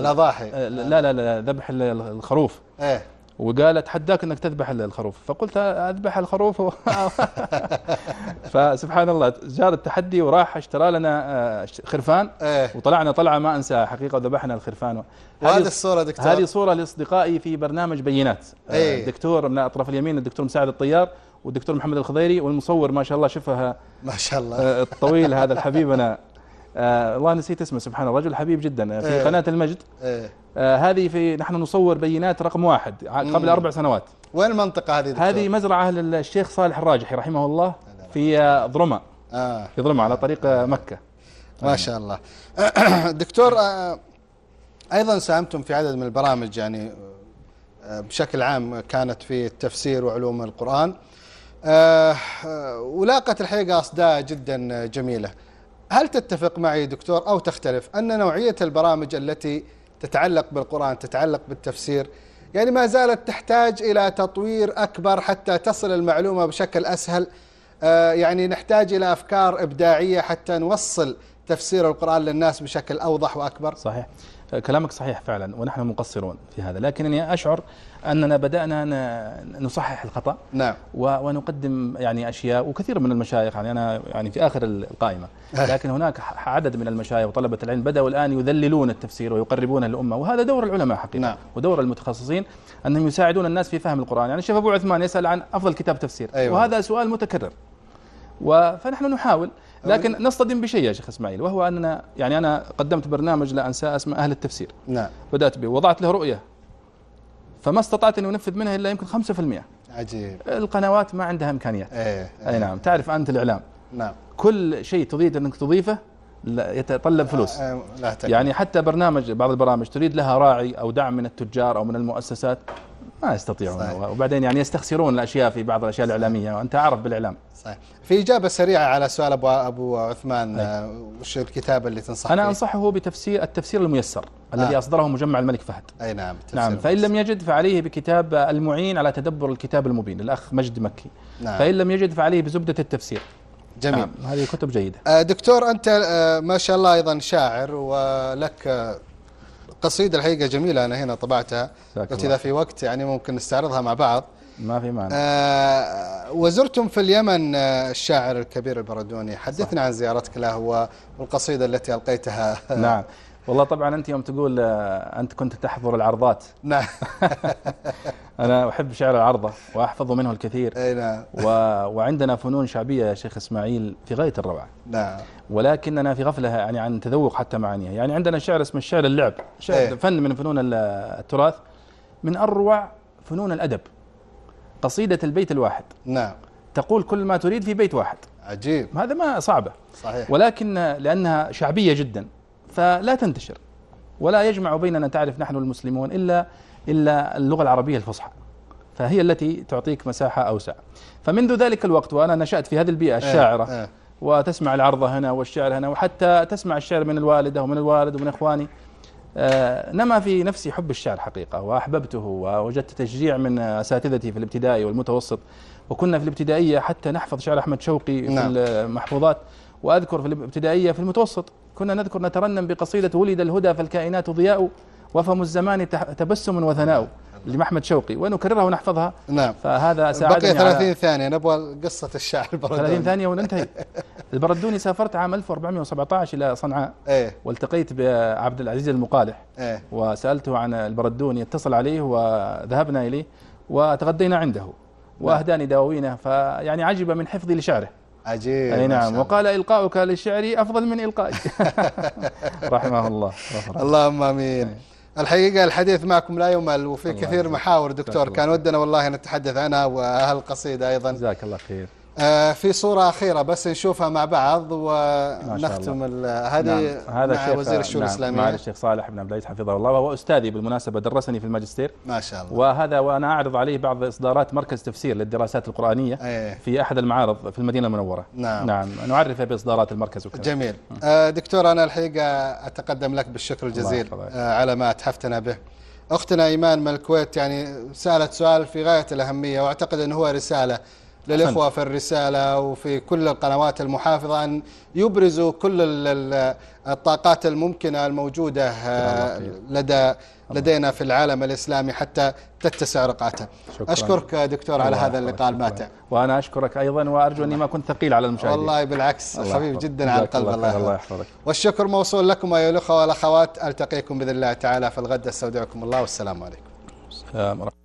الأضاحي. لا لا لا ذبح ال- الخروف. إيه. وقال اتحداك إنك تذبح الخروف. فقلت أذبح الخروف و... فسبحان الله جار التحدي وراح اشترى لنا آه، خرفان إيه. وطلعنا طلعة ما انساها حقيقة وذبحنا الخرفان. وهذه هذه الصورة دكتور. هذه صورة لأصدقائي في برنامج بينات. آه، إيه. الدكتور من أطراف اليمين الدكتور مساعد الطيار والدكتور محمد الخضيري والمصور ما شاء الله شوفها ما شاء الله. آه، الطويل هذا الحبيب أنا. آه والله نسيت اسمه سبحان الله رجل حبيب جدا. في إيه. قناة المجد. إيه. هذه في نحن نصور بينات رقم واحد قبل. أربع سنوات. وين المنطقة هذه دكتور؟ هذه مزرعة للشيخ صالح الراجحي رحمه الله في آه، ضرمة آه. في ضرمة على طريق آه، مكة. ما شاء الله. دكتور آه، أيضا ساهمتم في عدد من البرامج يعني آه، بشكل عام كانت في التفسير وعلوم القرآن. آه، آه، ولاقت الحقيقة أصداء جدا جميلة. هل تتفق معي دكتور أو تختلف أن نوعية البرامج التي تتعلق بالقرآن تتعلق بالتفسير. يعني ما زالت تحتاج إلى تطوير أكبر حتى تصل المعلومة بشكل أسهل. آه، يعني نحتاج إلى أفكار إبداعية حتى نوصل تفسير القرآن للناس بشكل أوضح وأكبر. صحيح. آه، كلامك صحيح فعلا ونحن مقصرون في هذا. لكنني أشعر أننا بدأنا ن- نصحح الخطأ نعم. ونقدم يعني أشياء وكثير من المشايخ يعني أنا يعني في آخر القائمة. لكن هناك عدد من المشايخ وطلبة العلم بدأوا الآن يذللون التفسير ويقربونه للامه وهذا دور العلماء حقيقة نعم. ودور المتخصصين أنهم يساعدون الناس في فهم القرآن. يعني شوف أبو عثمان يسأل عن أفضل كتاب تفسير أيوة. وهذا سؤال متكرر. فنحن نحاول لكن نصطدم بشيء يا شيخ إسماعيل وهو أننا يعني أنا قدمت برنامج لا اسمه أهل التفسير. نعم. بدأت به وضعت له رؤية. فما استطعت ان أنفذ منها إلا يمكن 5% عجيب. القنوات ما عندها امكانيات إيه أي نعم. تعرف أنت الإعلام. نعم. كل شيء تريد إنك تضيفه يتطلب فلوس. آه، تكفي. يعني حتى برنامج بعض البرامج تريد لها راعي أو دعم من التجار أو من المؤسسات. ما يستطيعون صحيح. وبعدين يعني يستخسرون الأشياء في بعض الأشياء الإعلامية. وأنت عارف بالإعلام. صحيح. في إجابة سريعة على سؤال أبو أبو عثمان آه، وش الكتاب اللي تنصح أنا فيه؟ أنصحه بتفسير التفسير الميسر الذي آه. أصدره مجمع الملك فهد. أي نعم نعم. فإن. لم يجد فعليه بكتاب المعين على تدبر الكتاب المبين الأخ مجد مكي. نعم. فإن لم يجد فعليه بزبدة التفسير. جميل. نعم. هذه كتب جيدة. آه، دكتور أنت آه، ما شاء الله أيضا شاعر ولك قصيدة الحقيقة جميلة أنا هنا طبعتها. قلت إذا في وقت يعني ممكن نستعرضها مع بعض. ما في معنى آه، وزرتم في اليمن آه، الشاعر الكبير البردوني. حدثنا عن زيارتك له والقصيدة التي ألقيتها. نعم. والله طبعا أنت يوم تقول آه، أنت كنت تحضر العرضات. نعم. أنا أحب شعر العرضة وأحفظ منه الكثير. أي نعم. و... وعندنا فنون شعبية يا شيخ إسماعيل في غاية الروعة. نعم. ولكننا في غفلة يعني عن تذوق حتى معانيها. يعني عندنا شعر اسمه الشعر اللعب. شعر إيه. فن من فنون ال- التراث. من أروع فنون الأدب. قصيدة البيت الواحد. نعم. تقول كل ما تريد في بيت واحد. عجيب. هذا ما صعبة. صحيح. ولكن لأنها شعبية جدا. فلا تنتشر ولا يجمع بيننا تعرف نحن المسلمون إلا إلا اللغة العربية الفصحى فهي التي تعطيك مساحة أوسع فمنذ ذلك الوقت وأنا نشأت في هذه البيئة الشاعرة آه، آه. وتسمع العرضة هنا والشعر هنا وحتى تسمع الشعر من الوالدة ومن الوالد ومن إخواني آه، نما في نفسي حب الشعر حقيقة وأحببته ووجدت تشجيع من أساتذتي في الابتدائي والمتوسط وكنا في الابتدائية حتى نحفظ شعر أحمد شوقي في نعم. المحفوظات وأذكر في الابتدائية في المتوسط كنا نذكر نترنم بقصيدة ولد الهدى فالكائنات ضياء وفم الزمان تبسم وثناء لمحمد شوقي ونكررها ونحفظها. نعم. فهذا ساعدني بقي على 30 ثانية نبغى قصة الشاعر البردوني 30 ثانية وننتهي. البردوني سافرت عام 1417 إلى صنعاء إيه. والتقيت بعبد العزيز المقالح. إيه. وسألته عن البردوني اتصل عليه وذهبنا إليه وتغدينا عنده وأهداني دواوينه فيعني عجب من حفظي لشعره. عجيب أي نعم. وقال إلقاؤك للشعر أفضل من إلقائي. رحمه الله. اللهم آمين. الحقيقة الحديث معكم لا يمل وفي كثير. محاور دكتور. كان ودنا والله نتحدث عنها وأهل القصيدة أيضا. جزاك الله خير. آه، في صورة أخيرة بس نشوفها مع بعض ونختم هذه نعم. هذا مع وزير الشؤون نعم. الإسلامية. مع الشيخ صالح بن عبد العزيز حفظه الله وهو أستاذي بالمناسبة درسني في الماجستير. ما شاء الله. وهذا وأنا أعرض عليه بعض إصدارات مركز تفسير للدراسات القرآنية إيه. في أحد المعارض في المدينة المنورة. نعم. نعم نعرفه بإصدارات المركز وكذا. جميل. آه، دكتور أنا الحقيقة أتقدم لك بالشكر الجزيل. آه، على ما أتحفتنا به. أختنا إيمان من الكويت يعني سألت سؤال في غاية الأهمية وأعتقد أنه هو رسالة للإخوة في الرسالة وفي كل القنوات المحافظة أن يبرزوا كل ال- ال- الطاقات الممكنة الموجودة آه، لدى لدينا في العالم الإسلامي حتى تتسع رقعته. أشكرك دكتور على الله هذا اللقاء. الماتع. وأنا أشكرك أيضا وأرجو أني ما كنت ثقيل على المشاهدين. والله بالعكس الله خفيف. جدا على القلب الله الله. الله يحفظك. والشكر موصول لكم أيها الأخوة والأخوات. ألتقيكم بإذن الله تعالى في الغد. أستودعكم الله. والسلام عليكم. السلام ورحمة